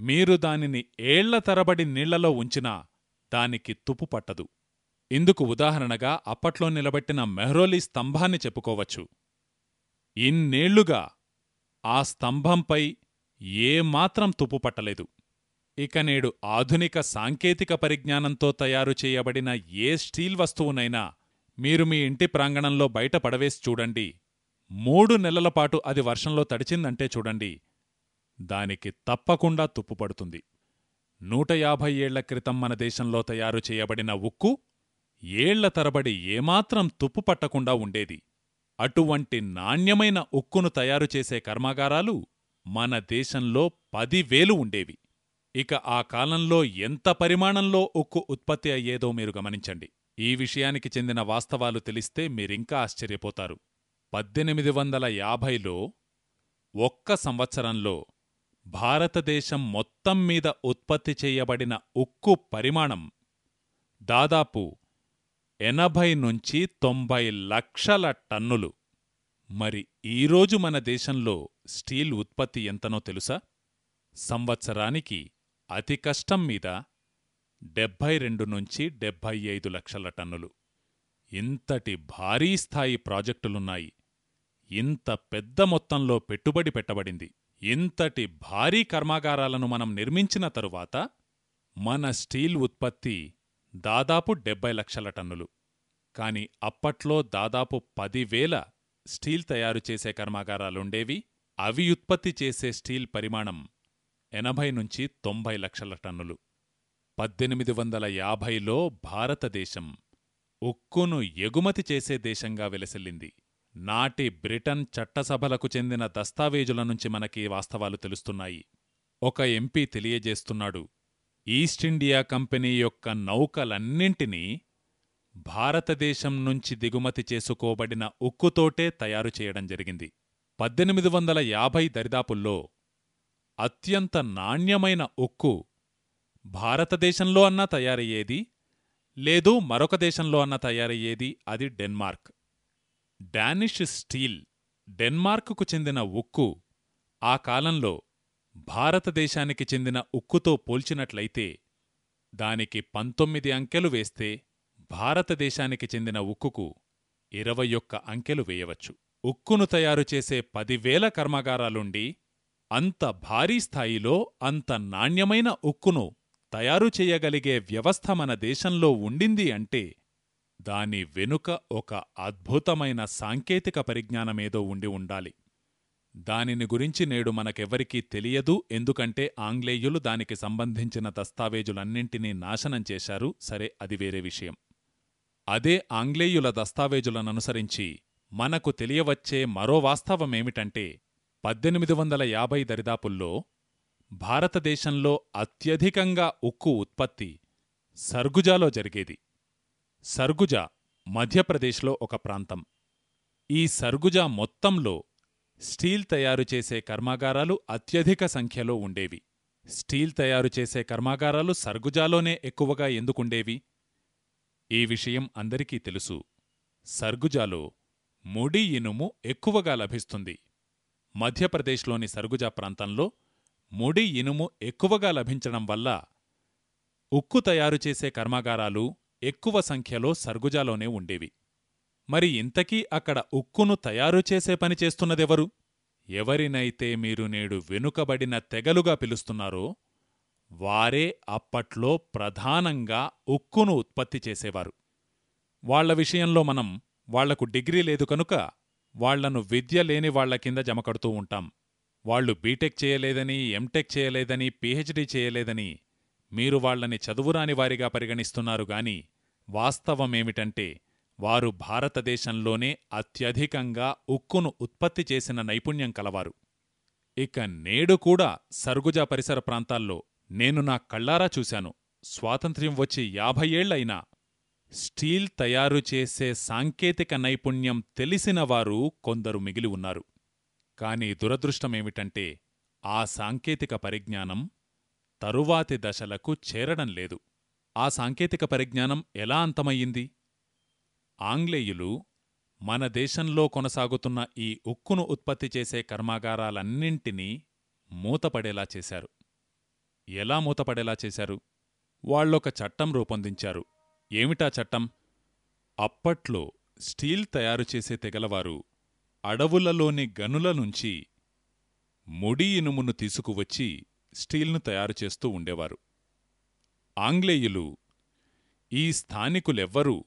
మీరు దానిని ఏళ్ళ తరబడి నీళ్ళలో ఉంచినా దానికి తుపు పట్టదు. ఇందుకు ఉదాహరణగా అప్పట్లో నిలబెట్టిన మెహ్రోలీ స్తంభాన్ని చెప్పుకోవచ్చు. ఇన్నేళ్ళుగా ఆ స్తంభంపై ఏమాత్రం తుప్పు పట్టలేదు. ఇక నేడు ఆధునిక సాంకేతిక పరిజ్ఞానంతో తయారు చేయబడిన ఏ స్టీల్ వస్తువునైనా మీరు మీ ఇంటి ప్రాంగణంలో బయట పడవేసి చూడండి. మూడు నెలలపాటు అది వర్షంలో తడిచిందంటే చూడండి. దానికి తప్పకుండా తుప్పుపడుతుంది నూట యాభై ఏళ్ళ క్రితం మన దేశంలో తయారు చేయబడిన ఉక్కు ఏళ్ళ తరబడి ఏమాత్రం తుప్పు పట్టకుండా ఉండేది. అటువంటి నాణ్యమైన ఉక్కును తయారు చేసే కర్మాగారాలు మన దేశంలో పదివేలు ఉండేవి. ఇక ఆ కాలంలో ఎంత పరిమాణంలో ఉక్కు ఉత్పత్తి అయ్యేదో మీరు గమనించండి. ఈ విషయానికి చెందిన వాస్తవాలు తెలిస్తే మీరింకా ఆశ్చర్యపోతారు. పద్దెనిమిది వందల యాభైలో ఒక్క సంవత్సరంలో భారతదేశం మొత్తం మీద ఉత్పత్తి చేయబడిన ఉక్కు పరిమాణం దాదాపు ఎనభై నుంచి తొంభై లక్షల టన్నులు. మరి ఈరోజు మన దేశంలో స్టీల్ ఉత్పత్తి ఎంతనో తెలుసా? సంవత్సరానికి అతి కష్టం మీద డెబ్భై రెండు నుంచి డెబ్భై ఐదు లక్షల టన్నులు. ఇంతటి భారీ స్థాయి ప్రాజెక్టులున్నాయి. ఇంత పెద్ద మొత్తంలో పెట్టుబడి పెట్టబడింది. ఇంతటి భారీ కర్మాగారాలను మనం నిర్మించిన తరువాత మన స్టీల్ ఉత్పత్తి దాదాపు డెబ్బై లక్షల టన్నులు. కాని అప్పట్లో దాదాపు పదివేల స్టీల్ తయారు చేసే కర్మాగారాలుండేవి అవి ఉత్పత్తి చేసే స్టీల్ పరిమాణం ఎనభై నుంచి తొంభై లక్షల టన్నులు. పద్దెనిమిది వందల యాభైలో భారతదేశం ఉక్కును ఎగుమతి చేసే దేశంగా వెలసిల్లింది. నాటి బ్రిటన్ చట్టసభలకు చెందిన దస్తావేజుల నుంచి మనకి వాస్తవాలు తెలుస్తున్నాయి. ఒక ఎంపీ తెలియజేస్తున్నాడు ఈస్టిండియా కంపెనీ యొక్క నౌకలన్నింటినీ భారతదేశం నుంచి దిగుమతి చేసుకోబడిన ఉక్కుతోటే తయారు చేయడం జరిగింది. పద్దెనిమిది వందల యాభై దరిదాపుల్లో అత్యంత నాణ్యమైన ఉక్కు భారతదేశంలో అన్నా తయారయ్యేది లేదు మరొక దేశంలో అన్నా తయారయ్యేది అది డెన్మార్క్. డానిష్ స్టీల్ డెన్మార్కుకు చెందిన ఉక్కు ఆ కాలంలో భారతదేశానికి చెందిన ఉక్కుతో పోల్చినట్లయితే దానికి పంతొమ్మిది అంకెలు వేస్తే భారతదేశానికి చెందిన ఉక్కుకు ఇరవై ఒక్క అంకెలు వేయవచ్చు. ఉక్కును తయారు చేసే పదివేల కర్మాగారాలుండి అంత భారీ స్థాయిలో అంత నాణ్యమైన ఉక్కును తయారు చేయగలిగే వ్యవస్థ మన దేశంలో ఉండింది అంటే దాని వెనుక ఒక అద్భుతమైన సాంకేతిక పరిజ్ఞానమేదో ఉండి ఉండాలి. దానిని గురించి నేడు మనకెవ్వరికీ తెలియదు. ఎందుకంటే ఆంగ్లేయులు దానికి సంబంధించిన దస్తావేజులన్నింటినీ నాశనం చేశారు. సరే అది వేరే విషయం. అదే ఆంగ్లేయుల దస్తావేజులననుసరించి మనకు తెలియవచ్చే మరో వాస్తవమేమిటంటే పద్దెనిమిది వందల యాభై దరిదాపుల్లో భారతదేశంలో అత్యధికంగా ఉక్కు ఉత్పత్తి సర్గుజాలో జరిగేది. సర్గుజా మధ్యప్రదేశ్లో ఒక ప్రాంతం. ఈ సర్గుజా మొత్తంలో స్టీల్ తయారు చేసే కర్మాగారాలు అత్యధిక సంఖ్యలో ఉండేవి. స్టీల్ తయారు చేసే కర్మాగారాలు సర్గుజాలోనే ఎక్కువగా ఎందుకుండేవి? ఈ విషయం అందరికీ తెలుసు. సర్గుజాలో ముడి ఇనుము ఎక్కువగా లభిస్తుంది. మధ్యప్రదేశ్లోని సర్గుజా ప్రాంతంలో ముడి ఇనుము ఎక్కువగా లభించడం వల్ల ఉక్కు తయారుచేసే కర్మాగారాలు ఎక్కువ సంఖ్యలో సర్గుజాలోనే ఉండేవి. మరి ఇంతకీ అక్కడ ఉక్కును తయారుచేసే పని చేస్తున్నదెవరు? ఎవరినైతే మీరు నేడు వెనుకబడిన తెగలుగా పిలుస్తున్నారో వారే అప్పట్లో ప్రధానంగా ఉక్కును ఉత్పత్తి చేసేవారు. వాళ్ళ విషయంలో మనం వాళ్ళకు డిగ్రీ లేదు కనుక వాళ్ళను విద్య లేని వాళ్ళ కింద జమకడుతూ ఉంటాం. వాళ్ళు బీటెక్ చేయలేదని ఎంటెక్ చేయలేదని పీహెచ్డీ చేయలేదని మీరు వాళ్ళని చదువురాని వారిగా పరిగణిస్తున్నారు గాని వాస్తవమేమిటంటే వారు భారతదేశంలోనే అత్యధికంగా ఉక్కును ఉత్పత్తి చేసిన నైపుణ్యం కలవారు. ఇక నేడు కూడా సర్గుజా పరిసర ప్రాంతాల్లో నేను నా కళ్ళారా చూశాను. స్వాతంత్ర్యం వచ్చి యాభై ఏళ్ళైనా స్టీల్ తయారు చేసే సాంకేతిక నైపుణ్యం తెలిసినవారు కొందరు మిగిలి ఉన్నారు. కాని దురదృష్టమేమిటంటే ఆ సాంకేతిక పరిజ్ఞానం తరువాతి దశలకు చేరడం లేదు. ఆ సాంకేతిక పరిజ్ఞానం ఎలా అంతమయ్యింది? ఆంగ్లేయులు మన దేశంలో కొనసాగుతున్న ఈ ఉక్కును ఉత్పత్తి చేసే కర్మాగారాలన్నింటినీ మూతపడేలా చేశారు. ఎలా మూతపడేలా చేశారు? వాళ్ళొక చట్టం రూపొందించారు. ఏమిటా చట్టం? అప్పట్లో స్టీల్ తయారు చేసే తెగలవారు అడవులలోని గనుల నుంచి ముడి ఇనుమును తీసుకువచ్చి స్టీల్ను తయారుచేస్తూ ఉండేవారు. ఆంగ్లేయులు ఈ స్థానికులెవ్వరూ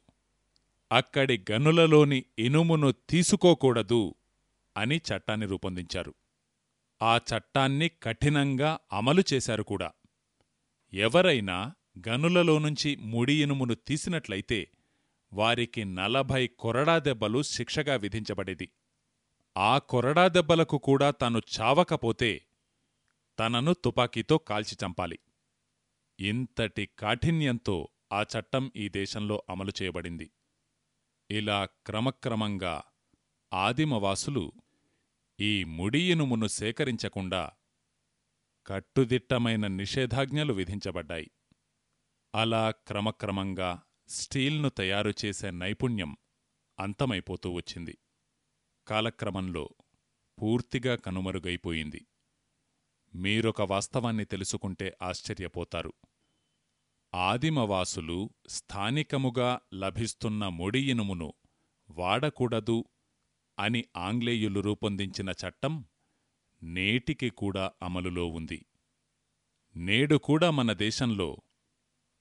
అక్కడి గనులలోని ఇనుమును తీసుకోకూడదు అని చట్టాన్ని రూపొందించారు. ఆ చట్టాన్ని కఠినంగా అమలు చేశారు కూడా. ఎవరైనా గనులలోనుంచి ముడి ఇనుమును తీసినట్లయితే వారికి నలభై కొరడా దెబ్బలు శిక్షగా విధించబడేది. ఆ కొరడా దెబ్బలకు కూడా తాను చావకపోతే తనను తుపాకీతో కాల్చి చంపాలి. ఇంతటి కాఠిన్యంతో ఆ చట్టం ఈ దేశంలో అమలు చేయబడింది. ఇలా క్రమక్రమంగా ఆదిమవాసులు ఈ ముడియినుమును సేకరించకుండా కట్టుదిట్టమైన నిషేధాజ్ఞలు విధించబడ్డాయి. అలా క్రమక్రమంగా స్టీల్ను తయారుచేసే నైపుణ్యం అంతమైపోతూ వచ్చింది. కాలక్రమంలో పూర్తిగా కనుమరుగైపోయింది. మీరొక వాస్తవాన్ని తెలుసుకుంటే ఆశ్చర్యపోతారు. ఆదిమవాసులు స్థానికముగా లభిస్తున్న ముడి ఇనుమును వాడకూడదు అని ఆంగ్లేయులు రూపొందించిన చట్టం నేటికి కూడా అమలులో ఉంది. నేడు కూడా మన దేశంలో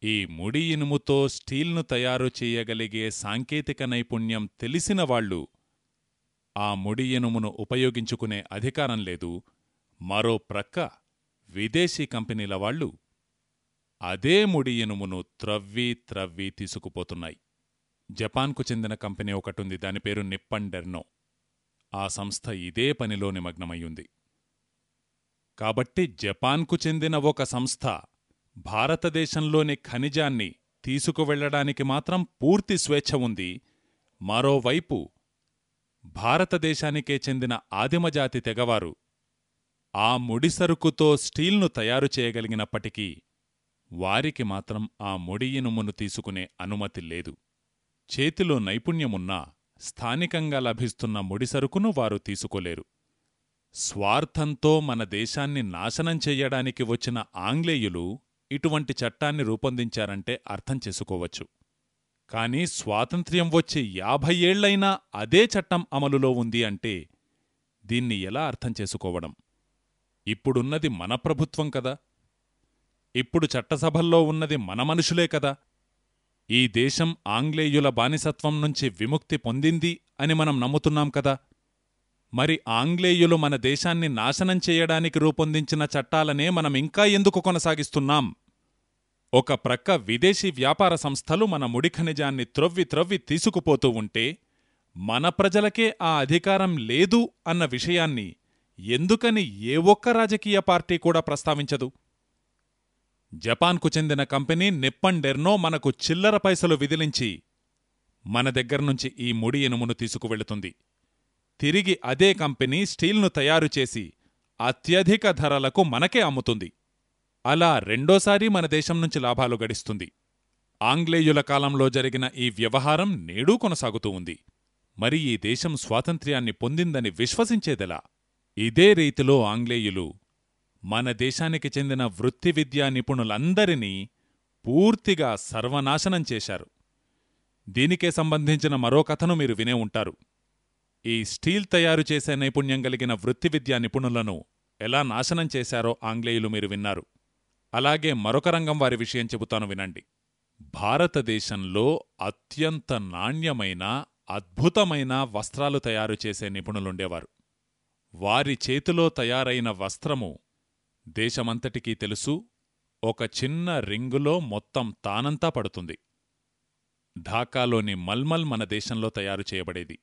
ఈ ముడి ఇనుముతో స్టీల్ను తయారు చేయగలిగే సాంకేతిక నైపుణ్యం తెలిసినవాళ్ళు ఆ ముడి ఇనుమును ఉపయోగించుకునే అధికారం లేదు. మరో ప్రక్క విదేశీ కంపెనీల వాళ్ళు అదే ముడి ఇనుమును త్రవ్వి త్రవ్వి తీసుకుపోతున్నాయి. జపాన్కు చెందిన కంపెనీ ఒకటుంది దాని పేరు నిప్పన్ డెర్నో ఆ సంస్థ ఇదే పనిలో నిమగ్నమయ్యుంది. కాబట్టి జపాన్కు చెందిన ఒక సంస్థ భారతదేశంలోని ఖనిజాన్ని తీసుకువెళ్ళడానికి మాత్రం పూర్తి స్వేచ్ఛ ఉంది. మరోవైపు భారతదేశానికే చెందిన ఆదిమజాతి తెగవారు. ఆ ముడిసరుకుతో స్టీల్ను తయారు చేయగలిగినప్పటికీ వారికి మాత్రం ఆ ముడి ఇనుమును తీసుకునే అనుమతి లేదు. చేతిలో నైపుణ్యమున్నా స్థానికంగా లభిస్తున్న ముడిసరుకును వారు తీసుకోలేరు. స్వార్థంతో మన దేశాన్ని నాశనం చెయ్యడానికి వచ్చిన ఆంగ్లేయులు ఇటువంటి చట్టాన్ని రూపొందించారంటే అర్థం చేసుకోవచ్చు. కాని స్వాతంత్ర్యం వచ్చి యాభై ఏళ్ళైనా అదే చట్టం అమలులో ఉంది అంటే దీన్ని ఎలా అర్థం చేసుకోవడం? ఇప్పుడున్నది మన ప్రభుత్వం కదా. ఇప్పుడు చట్టసభల్లో ఉన్నది మన మనుషులే కదా. ఈ దేశం ఆంగ్లేయుల బానిసత్వం నుంచి విముక్తి పొందింది అని మనం నమ్ముతున్నాం కదా. మరి ఆంగ్లేయులు మన దేశాన్ని నాశనం చేయడానికి రూపొందించిన చట్టాలనే మనం ఇంకా ఎందుకు కొనసాగిస్తున్నాం? ఒక ప్రక్క విదేశీ వ్యాపార సంస్థలు మన ముడి ఖనిజాన్ని త్రవ్వి త్రవ్వి తీసుకుపోతూ ఉంటే మన ప్రజలకే ఆ అధికారం లేదు అన్న విషయాన్ని ఎందుకని ఏ ఒక్క రాజకీయ పార్టీ కూడా ప్రస్తావించదు? జపాన్కు చెందిన కంపెనీ నిప్పన్ డెర్నో మనకు చిల్లర పైసలు విదిలించి మన దగ్గర్నుంచి ఈ ముడి ఇనుమును తీసుకువెళుతుంది. తిరిగి అదే కంపెనీ స్టీల్ను తయారుచేసి అత్యధిక ధరలకు మనకే అమ్ముతుంది. అలా రెండోసారి మన దేశం నుంచి లాభాలు గడిస్తుంది. ఆంగ్లేయుల కాలంలో జరిగిన ఈ వ్యవహారం నేడూ కొనసాగుతూ ఉంది. మరి ఈ దేశం స్వాతంత్ర్యాన్ని పొందిందని విశ్వసించేదెలా? ఇదే రీతిలో ఆంగ్లేయులు మన దేశానికి చెందిన వృత్తి విద్యా నిపుణులందరినీ పూర్తిగా సర్వనాశనం చేశారు. దీనికే సంబంధించిన మరో కథను మీరు వినే ఉంటారు. ఈ స్టీల్ తయారు చేసే నైపుణ్యం కలిగిన వృత్తి విద్యా నిపుణులను ఎలా నాశనం చేశారో ఆంగ్లేయులు మీరు విన్నారు. అలాగే మరొక రంగం వారి విషయం చెబుతాను వినండి. భారతదేశంలో అత్యంత నాణ్యమైన అద్భుతమైన వస్త్రాలు తయారు చేసే నిపుణులుండేవారు. వారి చేతిలో తయారైన వస్త్రము దేశమంతటికీ తెలుసు ఒక చిన్న రింగులో మొత్తం తానంతా పడుతుంది. ఢాకాలోని మల్మల్ మన దేశంలో తయారు చేయబడేది.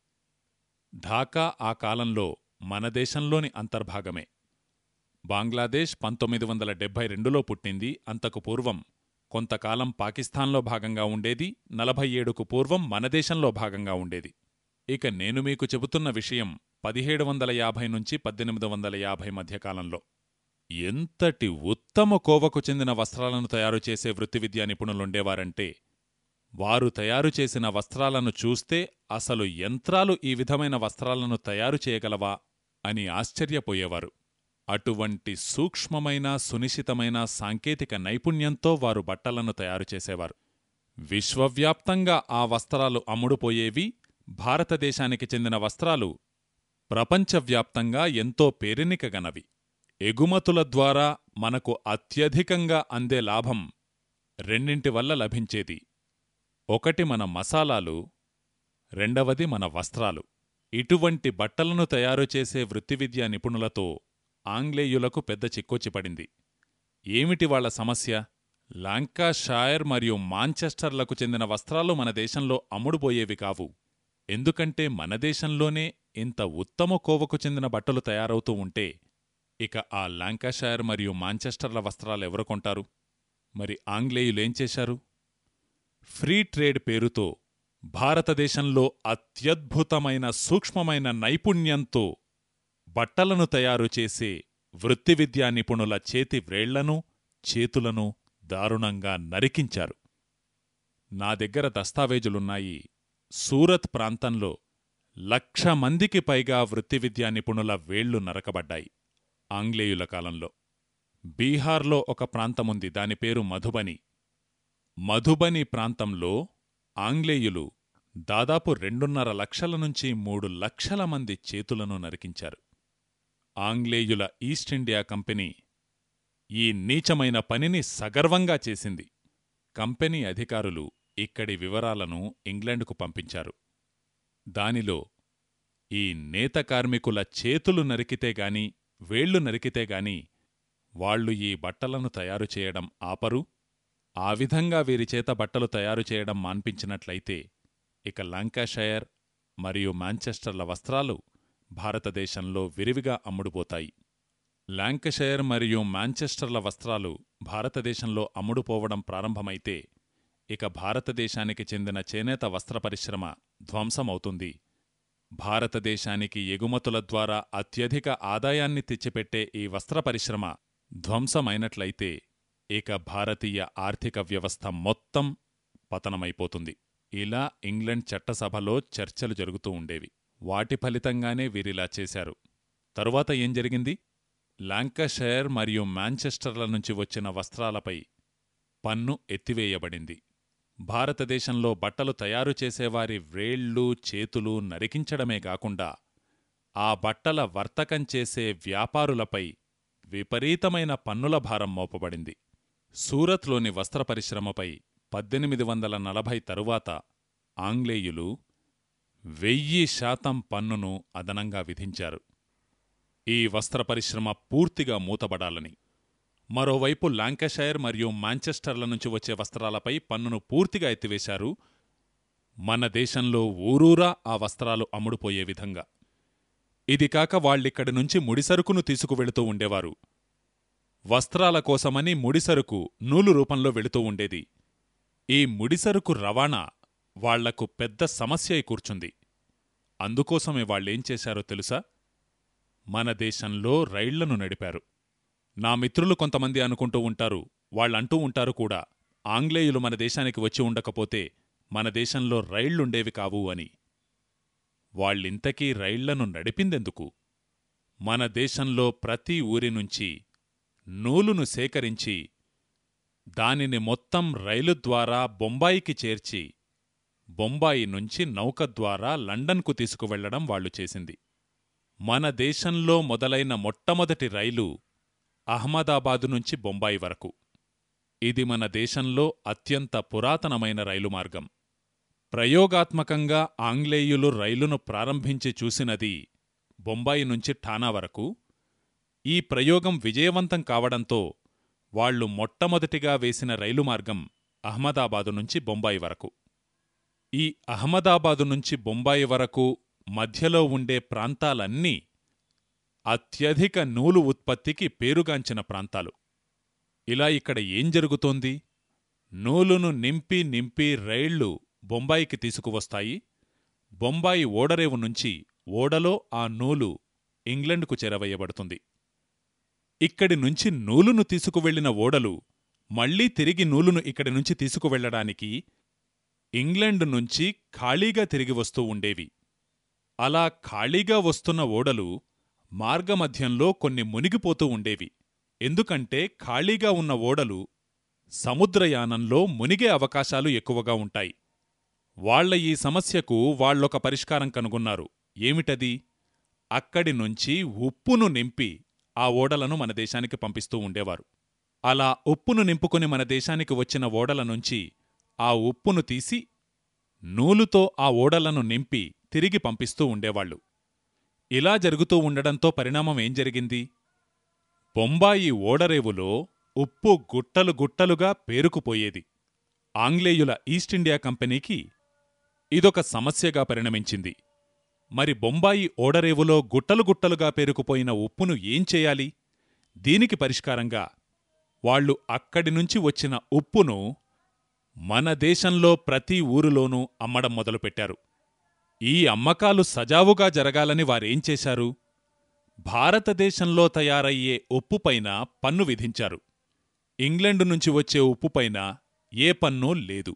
ఢాకా ఆ కాలంలో మన దేశంలోని అంతర్భాగమే. బంగ్లాదేశ్ పంతొమ్మిది వందల డెబ్బై రెండులో పుట్టింది. అంతకు పూర్వం కొంతకాలం పాకిస్తాన్లో భాగంగా ఉండేది. నలభై ఏడుకు పూర్వం మన దేశంలో భాగంగా ఉండేది. ఇక నేను మీకు చెబుతున్న విషయం పదిహేడు వందల యాభై నుంచి పద్దెనిమిది వందల యాభై మధ్యకాలంలో. ఎంతటి ఉత్తమ కోవకు చెందిన వస్త్రాలను తయారు చేసే వృత్తివిద్యా నిపుణులుండేవారంటే వారు తయారు చేసిన వస్త్రాలను చూస్తే అసలు యంత్రాలు ఈ విధమైన వస్త్రాలను తయారు చేయగలవా అని ఆశ్చర్యపోయేవారు. అటువంటి సూక్ష్మమైన సునిశితమైన సాంకేతిక నైపుణ్యంతో వారు బట్టలను తయారుచేసేవారు విశ్వవ్యాప్తంగా ఆ వస్త్రాలు అమ్ముడుపోయేవి భారతదేశానికి చెందిన వస్త్రాలు ప్రపంచవ్యాప్తంగా ఎంతో పేరెనికగనవి. ఎగుమతుల ద్వారా మనకు అత్యధికంగా అందే లాభం రెండింటి వల్ల లభించేది. ఒకటి మన మసాలాలు రెండవది మన వస్త్రాలు. ఇటువంటి బట్టలను తయారుచేసే వృత్తివిద్యా నిపుణులతో ఆంగ్లేయులకు పెద్ద చిక్కొచ్చిపడింది. ఏమిటి వాళ్ళ సమస్య? లాంకాషాయర్ మరియు మాంచెస్టర్లకు చెందిన వస్త్రాలు మన దేశంలో అమ్ముడుపోయేవి కావు. ఎందుకంటే మన దేశంలోనే ఇంత ఉత్తమ కోవకు చెందిన బట్టలు తయారవుతూ ఉంటే ఇక ఆ లాంకాషైర్ మరియు మాంచెస్టర్ల వస్త్రాలెవరు కొంటారు? మరి ఆంగ్లేయులేం చేశారు? ఫ్రీ ట్రేడ్ పేరుతో భారతదేశంలో అత్యద్భుతమైన సూక్ష్మమైన నైపుణ్యంతో బట్టలను తయారు చేసే వృత్తివిద్యా నిపుణుల చేతి వ్రేళ్ళను చేతులను దారుణంగా నరికించారు. నా దగ్గర దస్తావేజులున్నాయి. సూరత్ ప్రాంతంలో లక్ష మందికి పైగా వృత్తివిద్యా నిపుణుల వేళ్ళు నరకబడ్డాయి ఆంగ్లేయుల కాలంలో. బీహార్లో ఒక ప్రాంతముంది దాని పేరు మధుబని. మధుబని ప్రాంతంలో ఆంగ్లేయులు దాదాపు రెండున్నర లక్షల నుంచి మూడు లక్షల మంది చేతులను నరికించారు. ఆంగ్లేయుల ఈస్ట్ ఇండియా కంపెనీ ఈ నీచమైన పనిని సగర్వంగా చేసింది. కంపెనీ అధికారులు ఇక్కడి వివరాలను ఇంగ్లాండ్కు పంపించారు. దానిలో ఈ నేత కార్మికుల చేతులు నరికితేగాని వేళ్ళు నరికితేగాని వాళ్ళు ఈ బట్టలను తయారు చేయడం ఆపరు. ఆ విధంగా వీరిచేత బట్టలు తయారు చేయడం మాన్పించినట్లయితే ఇక లంకాషైర్ మరియు మాంచెస్టర్ల వస్త్రాలు భారతదేశంలో విరివిగా అమ్ముడుపోతాయి. ల్యాంకషైర్ మరియు మాంచెస్టర్ల వస్త్రాలు భారతదేశంలో అమ్ముడుపోవడం ప్రారంభమైతే ఇక భారతదేశానికి చెందిన చేనేత వస్త్ర పరిశ్రమ ధ్వంసమవుతుంది. భారతదేశానికి ఎగుమతుల ద్వారా అత్యధిక ఆదాయాన్ని తెచ్చిపెట్టే ఈ వస్త్ర పరిశ్రమ ధ్వంసమైనట్లయితే ఇక భారతీయ ఆర్థిక వ్యవస్థ మొత్తం పతనమైపోతుంది. ఇలా ఇంగ్లండ్ చట్టసభలో చర్చలు జరుగుతూ ఉండేవి. వాటి ఫలితంగానే వీరిలా చేశారు. తరువాత ఏం జరిగింది? లాంకషైర్ మరియు మాంచెస్టర్ల నుంచి వచ్చిన వస్త్రాలపై పన్ను ఎత్తివేయబడింది. భారతదేశంలో బట్టలు తయారు చేసేవారి వ్రేళ్ళు చేతులు నరికించడమే కాకుండా ఆ బట్టల వర్తకం చేసే వ్యాపారులపై విపరీతమైన పన్నుల భారం మోపబడింది. సూరత్లోని వస్త్ర పరిశ్రమపై పద్దెనిమిది వందల నలభై తరువాత ఆంగ్లేయులు వెయ్యి శాతం పన్నును అదనంగా విధించారు. ఈ వస్త్ర పరిశ్రమ పూర్తిగా మూతబడాలని మరోవైపు లాంకషైర్ మరియు మాంచెస్టర్ల నుంచి వచ్చే వస్త్రాలపై పన్నును పూర్తిగా ఎత్తివేశారు. మన దేశంలో ఊరూరా ఆ వస్త్రాలు అమ్ముడుపోయే విధంగా. ఇది కాక వాళ్ళిక్కడి నుంచి ముడిసరుకును తీసుకువెళుతూ ఉండేవారు. వస్త్రాల కోసమని ముడిసరుకు నూలు రూపంలో వెళుతూ ఉండేది. ఈ ముడిసరుకు రవాణా వాళ్ళకు పెద్ద సమస్య కూర్చుంది. అందుకోసమే వాళ్ళేం చేశారో తెలుసా? మన దేశంలో రైళ్ళను నడిపారు. నా మిత్రులు కొంతమంది అనుకుంటూ ఉంటారు వాళ్ళంటూ ఉంటారు కూడా ఆంగ్లేయులు మన దేశానికి వచ్చి ఉండకపోతే మన దేశంలో రైళ్ళుండేవి కావు అని. వాళ్ళింతకీ రైళ్ళను నడిపిందెందుకు? మన దేశంలో ప్రతి ఊరి నుంచి నూలును సేకరించి దానిని మొత్తం రైలు ద్వారా బొంబాయికి చేర్చి బొంబాయి నుంచి నౌక ద్వారా లండన్కు తీసుకువెళ్ళడం వాళ్ళు చేసింది. మన దేశంలో మొదలైన మొట్టమొదటి రైలు అహ్మదాబాదు నుంచి బొంబాయి వరకు. ఇది మన దేశంలో అత్యంత పురాతనమైన రైలు మార్గం. ప్రయోగాత్మకంగా ఆంగ్లేయులు రైలును ప్రారంభించి చూసినది బొంబాయి నుంచి ఠానా వరకు. ఈ ప్రయోగం విజయవంతం కావడంతో వాళ్ళు మొట్టమొదటిగా వేసిన రైలు మార్గం అహ్మదాబాదు నుంచి బొంబాయి వరకు. ఈ అహ్మదాబాదు నుంచి బొంబాయి వరకు మధ్యలో ఉండే ప్రాంతాలన్నీ అత్యధిక నూలు ఉత్పత్తికి పేరుగాంచిన ప్రాంతాలు. ఇలా ఇక్కడ ఏం జరుగుతోంది? నూలును నింపి నింపి రైళ్ళు బొంబాయికి తీసుకువస్తాయి. బొంబాయి ఓడరేవు నుంచి ఓడలో ఆ నూలు ఇంగ్లండ్కు చేరవేయబడుతుంది. ఇక్కడి నుంచి నూలును తీసుకువెళ్ళిన ఓడలు మళ్ళీ తిరిగి నూలును ఇక్కడి నుంచి తీసుకువెళ్ళడానికి ఇంగ్లండ్ నుంచి ఖాళీగా తిరిగి వస్తూ ఉండేవి. అలా ఖాళీగా వస్తున్న ఓడలు మార్గమధ్యంలో కొన్ని మునిగిపోతూ ఉండేవి. ఎందుకంటే ఖాళీగా ఉన్న ఓడలు సముద్రయానంలో మునిగే అవకాశాలు ఎక్కువగా ఉంటాయి. వాళ్ళ ఈ సమస్యకు వాళ్ళొక పరిష్కారం కనుగొన్నారు. ఏమిటది? అక్కడి నుంచి ఉప్పును నింపి ఆ ఓడలను మన దేశానికి పంపిస్తూ ఉండేవారు. అలా ఉప్పును నింపుకుని మన దేశానికి వచ్చిన ఓడల నుంచి ఆ ఉప్పును తీసి నూలుతో ఆ ఓడలను నింపి తిరిగి పంపిస్తూ ఉండేవాళ్ళు ఇలా జరుగుతూ ఉండడంతో పరిణామం ఏం జరిగింది? బొంబాయి ఓడరేవులో ఉప్పు గుట్టలు గుట్టలుగా పేరుకుపోయేది. ఆంగ్లేయుల ఈస్టిండియా కంపెనీకి ఇదొక సమస్యగా పరిణమించింది. మరి బొంబాయి ఓడరేవులో గుట్టలు గుట్టలుగా పేరుకుపోయిన ఉప్పును ఏం చేయాలి? దీనికి పరిష్కారంగా వాళ్ళు అక్కడి నుంచి వచ్చిన ఉప్పును మన దేశంలో ప్రతి ఊరులోనూ అమ్మడం మొదలుపెట్టారు. ఈ అమ్మకాలు సజావుగా జరగాలని వారేం చేశారు? భారతదేశంలో తయారయ్యే ఉప్పుపైన పన్ను విధించారు. ఇంగ్లండు నుంచి వచ్చే ఉప్పుపైన ఏ పన్నూ లేదు.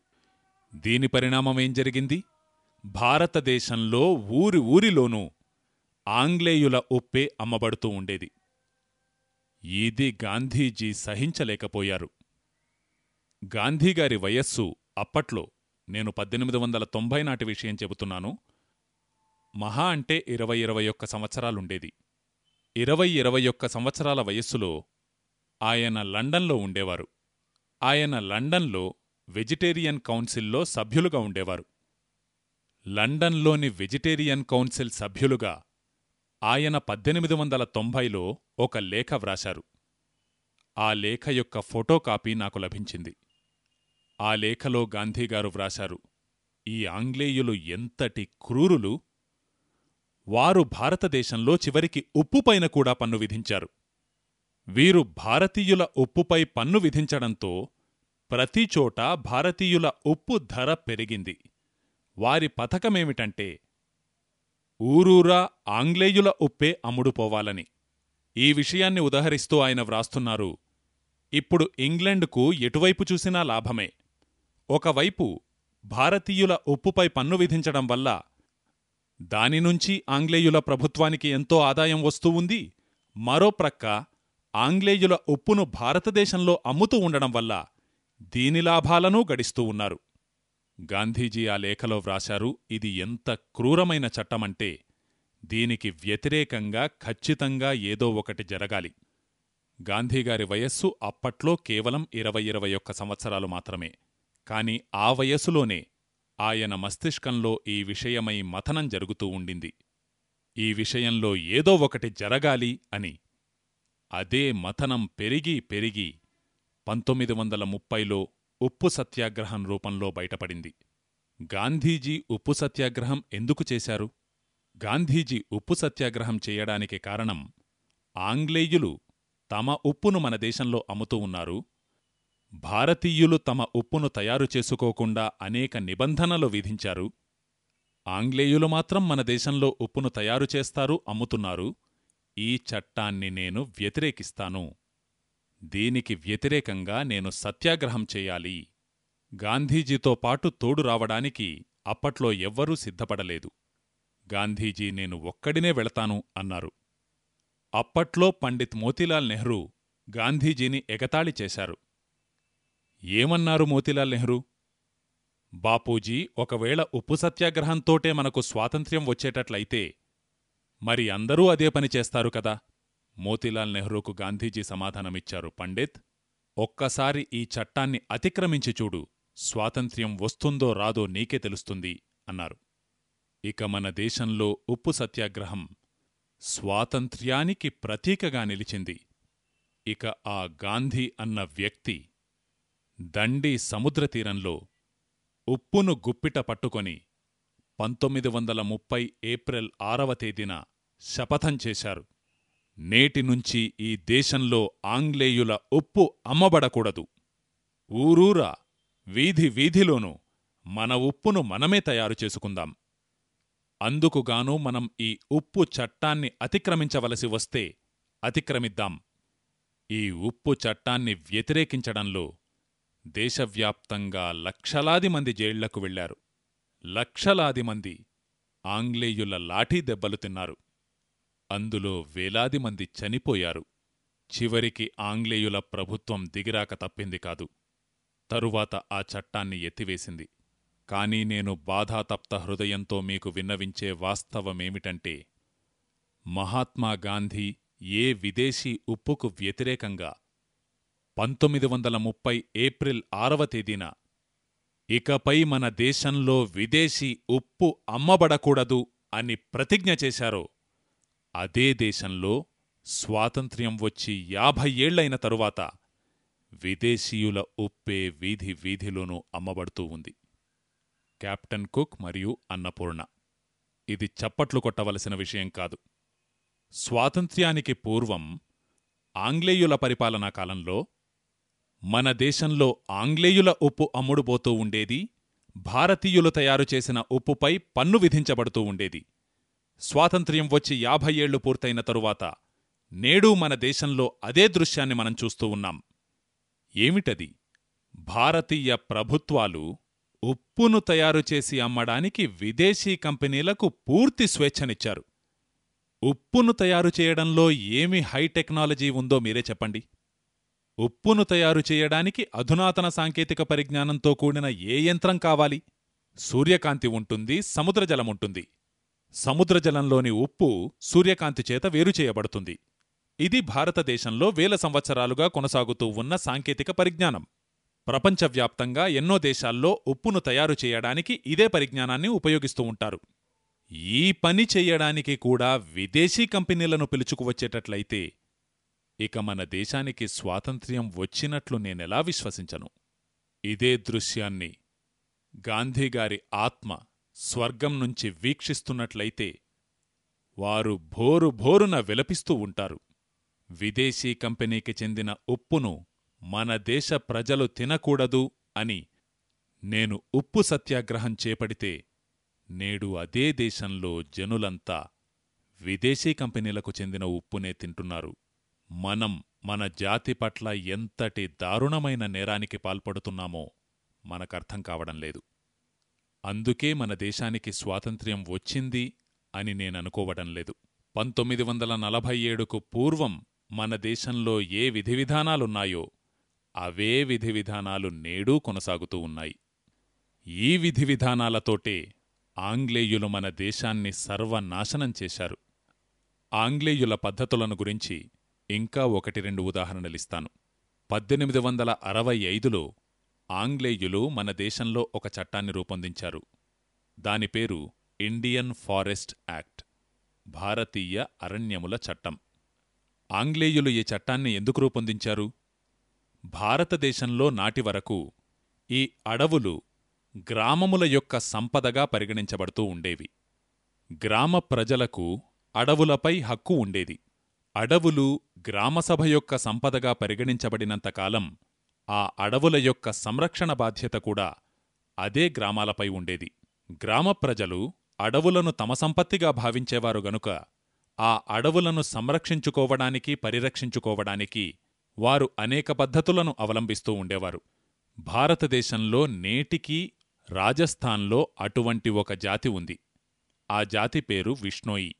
దీని పరిణామమేం జరిగింది? భారతదేశంలో ఊరి ఊరిలోనూ ఆంగ్లేయుల ఉప్పే అమ్మబడుతూ ఉండేది. ఇది గాంధీజీ సహించలేకపోయారు. గాంధీగారి వయస్సు అప్పట్లో నేను పద్దెనిమిది వందల తొంభై నాటి విషయం చెబుతున్నాను. మహా అంటే ఇరవై ఇరవై ఒక్క సంవత్సరాలుండేది. ఇరవై ఇరవై ఒక్క సంవత్సరాల వయస్సులో ఆయన లండన్లో ఉండేవారు. ఆయన లండన్లో వెజిటేరియన్ కౌన్సిల్లో సభ్యులుగా ఉండేవారు. లండన్లోని వెజిటేరియన్ కౌన్సిల్ సభ్యులుగా ఆయన పద్దెనిమిది వందల తొంభైలో ఒక లేఖ వ్రాశారు. ఆ లేఖ యొక్క ఫోటోకాపీ నాకు లభించింది. ఆ లేఖలో గాంధీగారు వ్రాశారు ఈ ఆంగ్లేయులు ఎంతటి క్రూరులు! వారు భారతదేశంలో చివరికి ఉప్పుపైన కూడా పన్ను విధించారు. వీరు భారతీయుల ఉప్పుపై పన్ను విధించడంతో ప్రతిచోటా భారతీయుల ఉప్పు ధర పెరిగింది. వారి పథకమేమిటంటే ఊరూరా ఆంగ్లేయుల ఉప్పే అమ్ముడుపోవాలని. ఈ విషయాన్ని ఉదహరిస్తూ ఆయన వ్రాస్తున్నారు ఇప్పుడు ఇంగ్లండ్కు ఎటువైపు చూసినా లాభమే. ఒకవైపు భారతీయుల ఉప్పుపై పన్ను విధించడం వల్ల దానినుంచి ఆంగ్లేయుల ప్రభుత్వానికి ఎంతో ఆదాయం వస్తూ ఉంది. మరో ప్రక్క ఆంగ్లేయుల ఉప్పును భారతదేశంలో అమ్ముతూ ఉండడం వల్ల దీని లాభాలనూ గడిస్తూ ఉన్నారు. గాంధీజీ ఆ లేఖలో వ్రాశారు ఇది ఎంత క్రూరమైన చట్టమంటే దీనికి వ్యతిరేకంగా ఖచ్చితంగా ఏదో ఒకటి జరగాలి. గాంధీగారి వయస్సు అప్పట్లో కేవలం ఇరవై ఇరవై ఒక్క సంవత్సరాలు మాత్రమే. కాని ఆ వయస్సులోనే ఆయన మస్తిష్కంలో ఈ విషయమై మథనం జరుగుతూ ఉండింది. ఈ విషయంలో ఏదో ఒకటి జరగాలి అని. అదే మథనం పెరిగి పెరిగి పంతొమ్మిది వందల ముప్పైలో ఉప్పు సత్యాగ్రహం రూపంలో బయటపడింది. గాంధీజీ ఉప్పు సత్యాగ్రహం ఎందుకు చేశారు? గాంధీజీ ఉప్పు సత్యాగ్రహం చేయడానికి కారణం ఆంగ్లేయులు తమ ఉప్పును మన దేశంలో అమ్ముతూ ఉన్నారు. భారతీయులు తమ ఉప్పును తయారు చేసుకోకుండా అనేక నిబంధనలు విధించారు. ఆంగ్లేయులు మాత్రం మన దేశంలో ఉప్పును తయారు చేస్తారు అమ్ముతున్నారు. ఈ చట్టాన్ని నేను వ్యతిరేకిస్తాను. దీనికి వ్యతిరేకంగా నేను సత్యాగ్రహం చేయాలి. గాంధీజీతో పాటు తోడు రావడానికి అప్పట్లో ఎవ్వరూ సిద్ధపడలేదు. గాంధీజీ నేను ఒక్కడినే వెళతాను అన్నారు. అప్పట్లో పండిత్ మోతీలాల్ నెహ్రూ గాంధీజీని ఎగతాళి చేశారు. ఏమన్నారు మోతీలాల్ నెహ్రూ? బాపూజీ ఒకవేళ ఉప్పు సత్యాగ్రహంతోటే మనకు స్వాతంత్ర్యం వచ్చేటట్లయితే మరి అందరూ అదే పని చేస్తారు కదా? మోతీలాల్ నెహ్రూకు గాంధీజీ సమాధానమిచ్చారు పండిత్. ఒక్కసారి ఈ చట్టాన్ని అతిక్రమించి చూడు స్వాతంత్ర్యం వస్తుందో రాదో నీకే తెలుస్తుంది అన్నారు. ఇక మన దేశంలో ఉప్పు సత్యాగ్రహం స్వాతంత్ర్యానికి ప్రతీకగా నిలిచింది. ఇక ఆ గాంధీ అన్న వ్యక్తి దండి సముద్రతీరంలో ఉప్పును గుప్పిట పట్టుకొని పంతొమ్మిది వందల ముప్పై ఏప్రిల్ ఆరవ తేదీన శపథం చేశారు. నేటినుంచి ఈ దేశంలో ఆంగ్లేయుల ఉప్పు అమ్మబడకూడదు. ఊరూరా వీధి వీధిలోనూ మన ఉప్పును మనమే తయారు చేసుకుందాం. అందుకుగాను మనం ఈ ఉప్పు చట్టాన్ని అతిక్రమించవలసి వస్తే అతిక్రమిద్దాం. ఈ ఉప్పు చట్టాన్ని వ్యతిరేకించడంలో దేశవ్యాప్తంగా లక్షలాది మంది జైళ్ళకు వెళ్ళారు లక్షలాది మంది ఆంగ్లేయుల లాఠీ దెబ్బలు తిన్నారు. అందులో వేలాది మంది చనిపోయారు. చివరికి ఆంగ్లేయుల ప్రభుత్వం దిగిరాక తప్పింది కాదు. తరువాత ఆ చట్టాన్ని ఎత్తివేసింది. కాని నేను బాధాతప్త హృదయంతో మీకు విన్నవించే వాస్తవమేమిటంటే మహాత్మాగాంధీ ఏ విదేశీ ఉప్పుకు వ్యతిరేకంగా పంతొమ్మిది వందల ముప్పై ఏప్రిల్ ఆరవ తేదీన ఇకపై మన దేశంలో విదేశీ ఉప్పు అమ్మబడకూడదు అని ప్రతిజ్ఞ చేశారో అదే దేశంలో స్వాతంత్ర్యం వచ్చి యాభై ఏళ్ళైన తరువాత విదేశీయుల ఉప్పే వీధి వీధిలోనూ అమ్మబడుతూ ఉంది. కెప్టెన్ కుక్ మరియు అన్నపూర్ణ. ఇది చప్పట్లు కొట్టవలసిన విషయం కాదు. స్వాతంత్ర్యానికి పూర్వం ఆంగ్లేయుల పరిపాలనా కాలంలో మన దేశంలో ఆంగ్లేయుల ఉప్పు అమ్ముడుపోతూ ఉండేది భారతీయులు తయారు చేసిన ఉప్పుపై పన్ను విధించబడుతూ ఉండేది. స్వాతంత్ర్యం వచ్చి యాభై ఏళ్ళు పూర్తయిన తరువాత నేడూ మన దేశంలో అదే దృశ్యాన్ని మనం చూస్తూ ఉన్నాం. ఏమిటది? భారతీయ ప్రభుత్వాలు ఉప్పును తయారు చేసి అమ్మడానికి విదేశీ కంపెనీలకు పూర్తి స్వేచ్ఛనిచ్చారు. ఉప్పును తయారు చేయడంలో ఏమి హైటెక్నాలజీ ఉందో మీరే చెప్పండి. ఉప్పును తయారు చేయడానికి అధునాతన సాంకేతిక పరిజ్ఞానంతో కూడిన ఏ యంత్రం కావాలి? సూర్యకాంతి ఉంటుంది సముద్రజలముంటుంది సముద్రజలంలోని ఉప్పు సూర్యకాంతి చేత వేరుచేయబడుతుంది ఇది భారతదేశంలో వేల సంవత్సరాలుగా కొనసాగుతూ ఉన్న సాంకేతిక పరిజ్ఞానం. ప్రపంచవ్యాప్తంగా ఎన్నో దేశాల్లో ఉప్పును తయారు చేయడానికి ఇదే పరిజ్ఞానాన్ని ఉపయోగిస్తూ ఉంటారు. ఈ పని చెయ్యడానికి కూడా విదేశీ కంపెనీలను పిలుచుకువచ్చేటట్లయితే ఇక మన దేశానికి స్వాతంత్ర్యం వచ్చినట్లు నేనెలా విశ్వసించను? ఇదే దృశ్యాన్ని గాంధీగారి ఆత్మ స్వర్గం నుంచి వీక్షిస్తున్నట్లయితే వారు భోరు భోరున విలపిస్తూ ఉంటారు. విదేశీ కంపెనీకి చెందిన ఉప్పును మన దేశ ప్రజలు తినకూడదు అని నేను ఉప్పు సత్యాగ్రహం చేపడితే నేడు అదే దేశంలో జనులంతా విదేశీ కంపెనీలకు చెందిన ఉప్పునే తింటున్నారు. మనం మన జాతి పట్ల ఎంతటి దారుణమైన నేరానికి పాల్పడుతున్నామో మనకర్థం కావడం లేదు. అందుకే మన దేశానికి స్వాతంత్ర్యం వచ్చింది అని నేననుకోవడం లేదు. పంతొమ్మిది వందల నలభై ఏడుకు పూర్వం మన దేశంలో ఏ విధివిధానాలున్నాయో అవే విధివిధానాలు నేడూ కొనసాగుతూ ఉన్నాయి. ఈ విధివిధానాలతోటే ఆంగ్లేయులు మన దేశాన్ని సర్వనాశనం చేశారు. ఆంగ్లేయుల పద్ధతులను గురించి ఇంకా ఒకటి రెండు ఉదాహరణలిస్తాను. పద్దెనిమిది వందల అరవై ఐదులో ఆంగ్లేయులు మన దేశంలో ఒక చట్టాన్ని రూపొందించారు. దాని పేరు ఇండియన్ ఫారెస్ట్ యాక్ట్ భారతీయ అరణ్యముల చట్టం. ఆంగ్లేయులు ఈ చట్టాన్ని ఎందుకు రూపొందించారు? భారతదేశంలో నాటివరకు ఈ అడవులు గ్రామముల యొక్క సంపదగా పరిగణించబడుతూ ఉండేవి. గ్రామ ప్రజలకు అడవులపై హక్కు ఉండేది. అడవులు గ్రామసభ యొక్క సంపదగా పరిగణించబడినంతకాలం ఆ అడవుల యొక్క సంరక్షణ బాధ్యత కూడా అదే గ్రామాలపై ఉండేది. గ్రామ ప్రజలు అడవులను తమ సంపత్తిగా భావించేవారు గనుక ఆ అడవులను సంరక్షించుకోవడానికి పరిరక్షించుకోవడానికి వారు అనేక పద్ధతులను అవలంబిస్తూ ఉండేవారు. భారతదేశంలో నేటికీ రాజస్థాన్లో అటువంటి ఒక జాతి ఉంది. ఆ జాతి పేరు విష్ణోయి.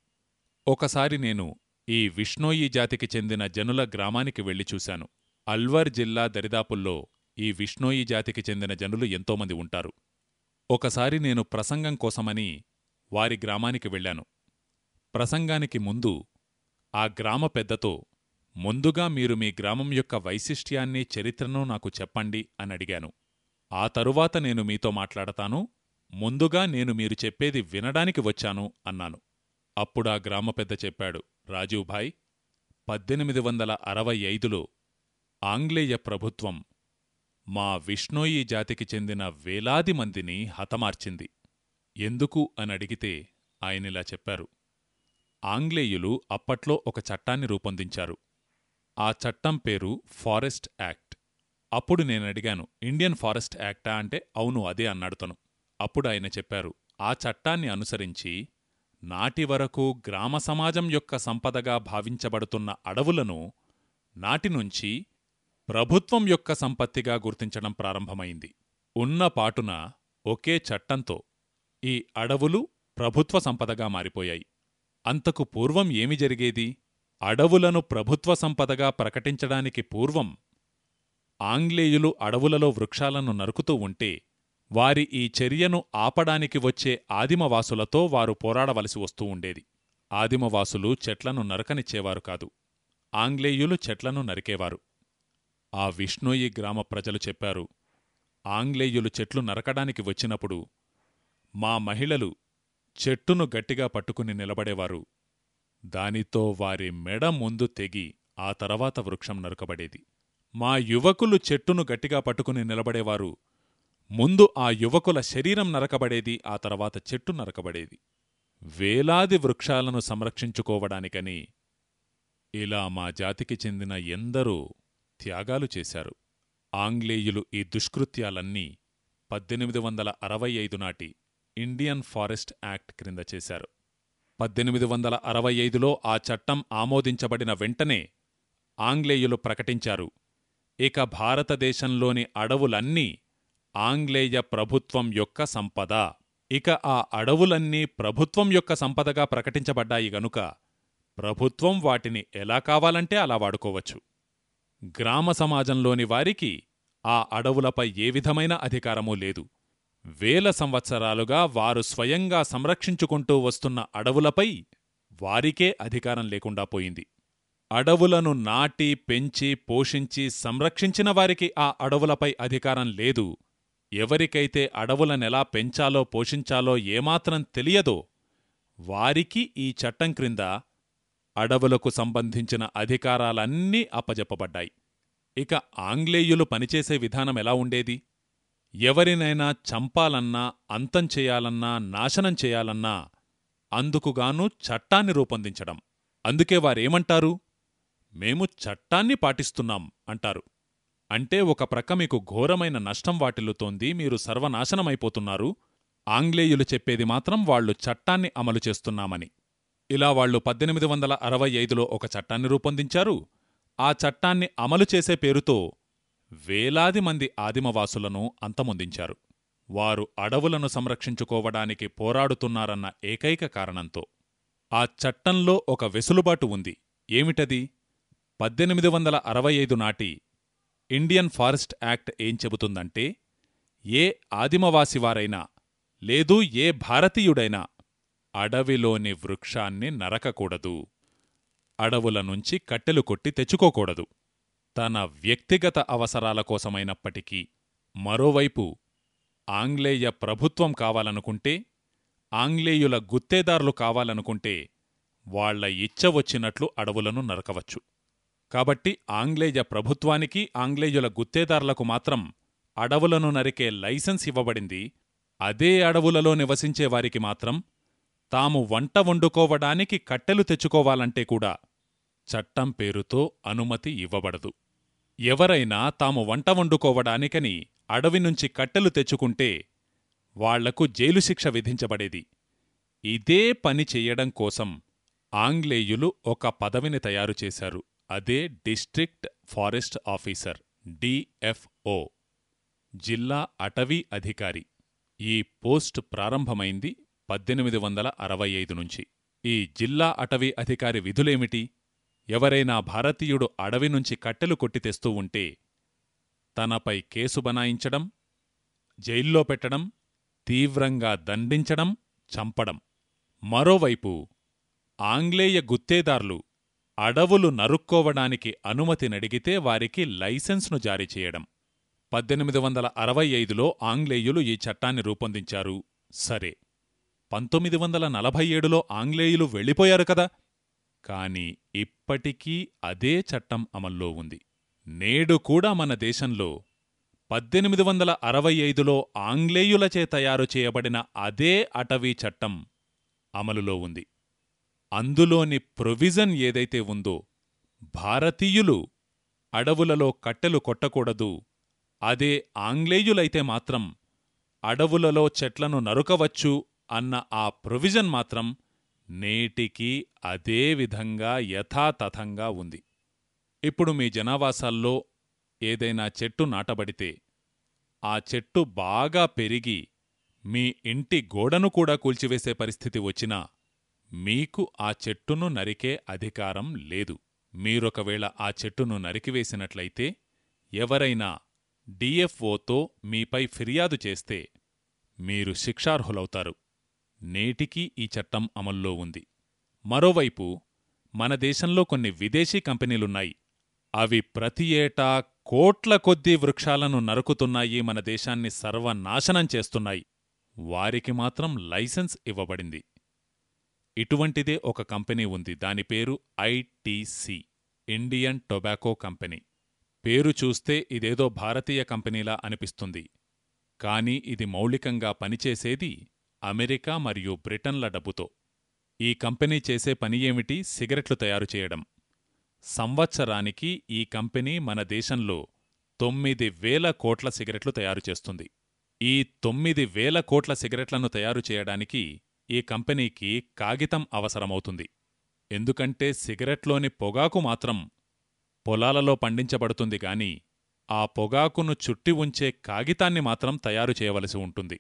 ఒకసారి నేను ఈ విష్ణోయి జాతికి చెందిన జనుల గ్రామానికి వెళ్ళి చూశాను. అల్వర్ జిల్లా దరిదాపుల్లో ఈ విష్ణోయి జాతికి చెందిన జనులు ఎంతోమంది ఉంటారు. ఒకసారి నేను ప్రసంగం కోసమని వారి గ్రామానికి వెళ్ళాను. ప్రసంగానికి ముందు ఆ గ్రామ పెద్దతో ముందుగా మీరు మీ గ్రామం యొక్క వైశిష్ట్యాన్ని చరిత్రను నాకు చెప్పండి అని అడిగాను. ఆ తరువాత నేను మీతో మాట్లాడతాను. ముందుగా నేను మీరు చెప్పేది వినడానికి వచ్చాను అన్నాను. అప్పుడా గ్రామ పెద్ద చెప్పాడు రాజీవ్భాయ్ పద్దెనిమిది వందల అరవై ఐదులో ఆంగ్లేయ ప్రభుత్వం మా విష్ణోయి జాతికి చెందిన వేలాది మందిని హతమార్చింది. ఎందుకు అనడిగితే ఆయనిలా చెప్పారు ఆంగ్లేయులు అప్పట్లో ఒక చట్టాన్ని రూపొందించారు. ఆ చట్టం పేరు ఫారెస్ట్ యాక్ట్. అప్పుడు నేనడిగాను ఇండియన్ ఫారెస్ట్ యాక్టా? అంటే అవును అదే అన్నాడుతను అప్పుడు ఆయన చెప్పారు ఆ చట్టాన్ని అనుసరించి నాటి వరకు గ్రామ సమాజం యొక్క సంపదగా భావించబడుతున్న అడవులను నాటినుంచి ప్రభుత్వం యొక్క సంపత్తిగా గుర్తించడం ప్రారంభమైంది. ఉన్న పాటున ఒకే చట్టంతో ఈ అడవులు ప్రభుత్వ సంపదగా మారిపోయాయి. అంతకు పూర్వం ఏమి జరిగేది? అడవులను ప్రభుత్వ సంపదగా ప్రకటించడానికి పూర్వం ఆంగ్లేయులు అడవులలో వృక్షాలను నరుకుతూ ఉంటే వారి ఈ చర్యను ఆపడానికి వచ్చే ఆదిమవాసులతో వారు పోరాడవలసి వస్తూ ఉండేది. ఆదిమవాసులు చెట్లను నరకనిచ్చేవారు కాదు. ఆంగ్లేయులు చెట్లను నరికేవారు. ఆ విష్ణోయి గ్రామ ప్రజలు చెప్పారు ఆంగ్లేయులు చెట్లు నరకడానికి వచ్చినప్పుడు మా మహిళలు చెట్టును గట్టిగా పట్టుకుని నిలబడేవారు. దానితో వారి మెడ ముందు తెగి ఆ తర్వాత వృక్షం నరకబడేది. మా యువకులు చెట్టును గట్టిగా పట్టుకుని నిలబడేవారు. ముందు ఆ యువకుల శరీరం నరకబడేది ఆ తర్వాత చెట్టు నరకబడేది. వేలాది వృక్షాలను సంరక్షించుకోవడానికని ఇలా మా జాతికి చెందిన ఎందరో త్యాగాలు చేశారు. ఆంగ్లేయులు ఈ దుష్కృత్యాలన్నీ పద్దెనిమిది వందల అరవై ఐదు నాటి ఇండియన్ ఫారెస్ట్ యాక్ట్ క్రింద చేశారు. పద్దెనిమిది వందల అరవై ఐదులో ఆ చట్టం ఆమోదించబడిన వెంటనే ఆంగ్లేయులు ప్రకటించారు. ఇక భారతదేశంలోని అడవులన్నీ ఆంగ్లేయ ప్రభుత్వం యొక్క సంపద. ఇక ఆ అడవులన్నీ ప్రభుత్వం యొక్క సంపదగా ప్రకటించబడ్డాయి గనుక ప్రభుత్వం వాటిని ఎలా కావాలంటే అలా వాడుకోవచ్చు. గ్రామ సమాజంలోని వారికి ఆ అడవులపై ఏ విధమైన అధికారమూ లేదు. వేల సంవత్సరాలుగా వారు స్వయంగా సంరక్షించుకుంటూ వస్తున్న అడవులపై వారికే అధికారం లేకుండా పోయింది. అడవులను నాటి పెంచి పోషించి సంరక్షించిన వారికి ఆ అడవులపై అధికారం లేదు. ఎవరికైతే అడవులనెలా పెంచాలో పోషించాలో ఏమాత్రం తెలియదో వారికి ఈ చట్టం క్రింద అడవులకు సంబంధించిన అధికారాలన్నీ అప్పజెప్పబడ్డాయి. ఇక ఆంగ్లేయులు పనిచేసే విధానం ఎలా ఉండేది? ఎవరినైనా చంపాలన్నా అంతం చేయాలన్నా నాశనం చేయాలన్నా అందుకుగాను చట్టాన్ని రూపొందించడం. అందుకే వారేమంటారు? మేము చట్టాన్ని పాటిస్తున్నాం అంటారు. అంటే ఒక ప్రక్క మీకు ఘోరమైన నష్టం వాటిల్లుతోంది మీరు సర్వనాశనమైపోతున్నారు. ఆంగ్లేయులు చెప్పేది మాత్రం వాళ్ళు చట్టాన్ని అమలు చేస్తున్నామని. ఇలా వాళ్ళు పద్దెనిమిది వందల అరవై ఐదులో ఒక చట్టాన్ని రూపొందించారు. ఆ చట్టాన్ని అమలు చేసే పేరుతో వేలాది మంది ఆదిమవాసులను అంతమొందించారు. వారు అడవులను సంరక్షించుకోవడానికి పోరాడుతున్నారన్న ఏకైక కారణంతో. ఆ చట్టంలో ఒక వెసులుబాటు ఉంది. ఏమిటది? పద్దెనిమిది వందల అరవై ఐదు నాటి ఇండియన్ ఫారెస్ట్ యాక్ట్ ఏం చెబుతుందంటే ఏ ఆదిమవాసివారైనా లేదు ఏ భారతీయుడైనా అడవిలోని వృక్షాన్ని నరకకూడదు. అడవుల నుంచి కట్టెలు కొట్టి తెచ్చుకోకూడదు. తన వ్యక్తిగత అవసరాల కోసమైనప్పటికీ మరోవైపు ఆంగ్లేయ ప్రభుత్వం కావాలనుకుంటే ఆంగ్లేయుల గుత్తేదారులు కావాలనుకుంటే వాళ్ళ ఇచ్చ వచ్చినట్లు అడవులను నరకవచ్చు. కాబట్టి ఆంగ్లేయ ప్రభుత్వానికి ఆంగ్లేయుల గుత్తేదారులకు మాత్రం అడవులను నరికే లైసెన్స్ ఇవ్వబడింది. అదే అడవులలో నివసించే వారికి మాత్రం తాము వంట వండుకోవడానికి కట్టెలు తెచ్చుకోవాలంటే కూడా చట్టం పేరుతో అనుమతి ఇవ్వబడదు. ఎవరైనా తాము వంట వండుకోవడానికని అడవి నుంచి కట్టెలు తెచ్చుకుంటే వాళ్ళకు జైలు శిక్ష విధించబడేది. ఇదే పని చెయ్యడం కోసం ఆంగ్లేయులు ఒక పదవిని తయారుచేశారు అదే డిస్ట్రిక్ట్ ఫారెస్ట్ ఆఫీసర్ డిఎఫ్ఓ జిల్లా అటవీ అధికారి. ఈ పోస్ట్ ప్రారంభమైంది పద్దెనిమిది వందల అరవై ఐదు నుంచి. ఈ జిల్లా అటవీ అధికారి విధులేమిటి? ఎవరైనా భారతీయుడు అడవి నుంచి కట్టెలు కొట్టి తెస్తూ ఉంటే తనపై కేసు బనాయించడం జైల్లో పెట్టడం తీవ్రంగా దండించడం చంపడం. మరోవైపు ఆంగ్లేయ గుత్తేదార్లు అడవులు నరుక్కోవడానికి అనుమతి నడిగితే వారికి లైసెన్స్ను జారీ చేయడం. పద్దెనిమిది వందల అరవై ఐదులో ఆంగ్లేయులు ఈ చట్టాన్ని రూపొందించారు. సరే పంతొమ్మిది వందల నలభై ఏడులో ఆంగ్లేయులు వెళ్ళిపోయారు కదా! కాని ఇప్పటికీ అదే చట్టం అమల్లో ఉంది. నేడు కూడా మన దేశంలో పద్దెనిమిది వందల అరవై ఐదులో ఆంగ్లేయులచే తయారు చేయబడిన అదే అటవీ చట్టం అమలులో ఉంది. అందులోని ప్రొవిజన్ ఏదైతే ఉందో భారతీయులు అడవులలో కట్టెలు కొట్టకూడదు. అదే ఆంగ్లేయులైతే మాత్రం అడవులలో చెట్లను నరుకవచ్చు అన్న ఆ ప్రొవిజన్ మాత్రం నేటికి అదే విధంగా యథాతథంగా ఉంది. ఇప్పుడు మీ జనావాసాల్లో ఏదైనా చెట్టు నాటబడితే ఆ చెట్టు బాగా పెరిగి మీ ఇంటి గోడను కూడా కూల్చివేసే పరిస్థితి వచ్చినా మీకు ఆ చెట్టును నరికే అధికారం లేదు. మీరొకవేళ ఆ చెట్టును నరికివేసినట్లయితే ఎవరైనా డిఎఫ్ఓతో మీపై ఫిర్యాదు చేస్తే మీరు శిక్షార్హులవుతారు. నేటికీ ఈ చట్టం అమల్లో ఉంది. మరోవైపు మన దేశంలో కొన్ని విదేశీ కంపెనీలున్నాయి. అవి ప్రతి ఏటా కోట్ల కొద్దీ వృక్షాలను నరుకుతున్నాయి మన దేశాన్ని సర్వనాశనం చేస్తున్నాయి. వారికి మాత్రం లైసెన్స్ ఇవ్వబడింది. ఇటువంటిదే ఒక కంపెనీ ఉంది దాని పేరు ఐటీసీ ఇండియన్ టొబాకో కంపెనీ. పేరు చూస్తే ఇదేదో భారతీయ కంపెనీలా అనిపిస్తుంది. కాని ఇది మౌలికంగా పనిచేసేది అమెరికా మరియు బ్రిటన్ల డబ్బుతో. ఈ కంపెనీ చేసే పని ఏమిటి? సిగరెట్లు తయారు చేయడం. సంవత్సరానికి ఈ కంపెనీ మన దేశంలో తొమ్మిది వేల కోట్ల సిగరెట్లు తయారు చేస్తుంది. ఈ తొమ్మిది వేల కోట్ల సిగరెట్లను తయారు చేయడానికి ఈ కంపెనీకి కాగితం అవసరమవుతుంది. ఎందుకంటే సిగరెట్లోని పొగాకు మాత్రం పొలాలలో పండించబడుతుంది గాని ఆ పొగాకును చుట్టి ఉంచే కాగితాన్ని మాత్రం తయారు చేయవలసి ఉంటుంది.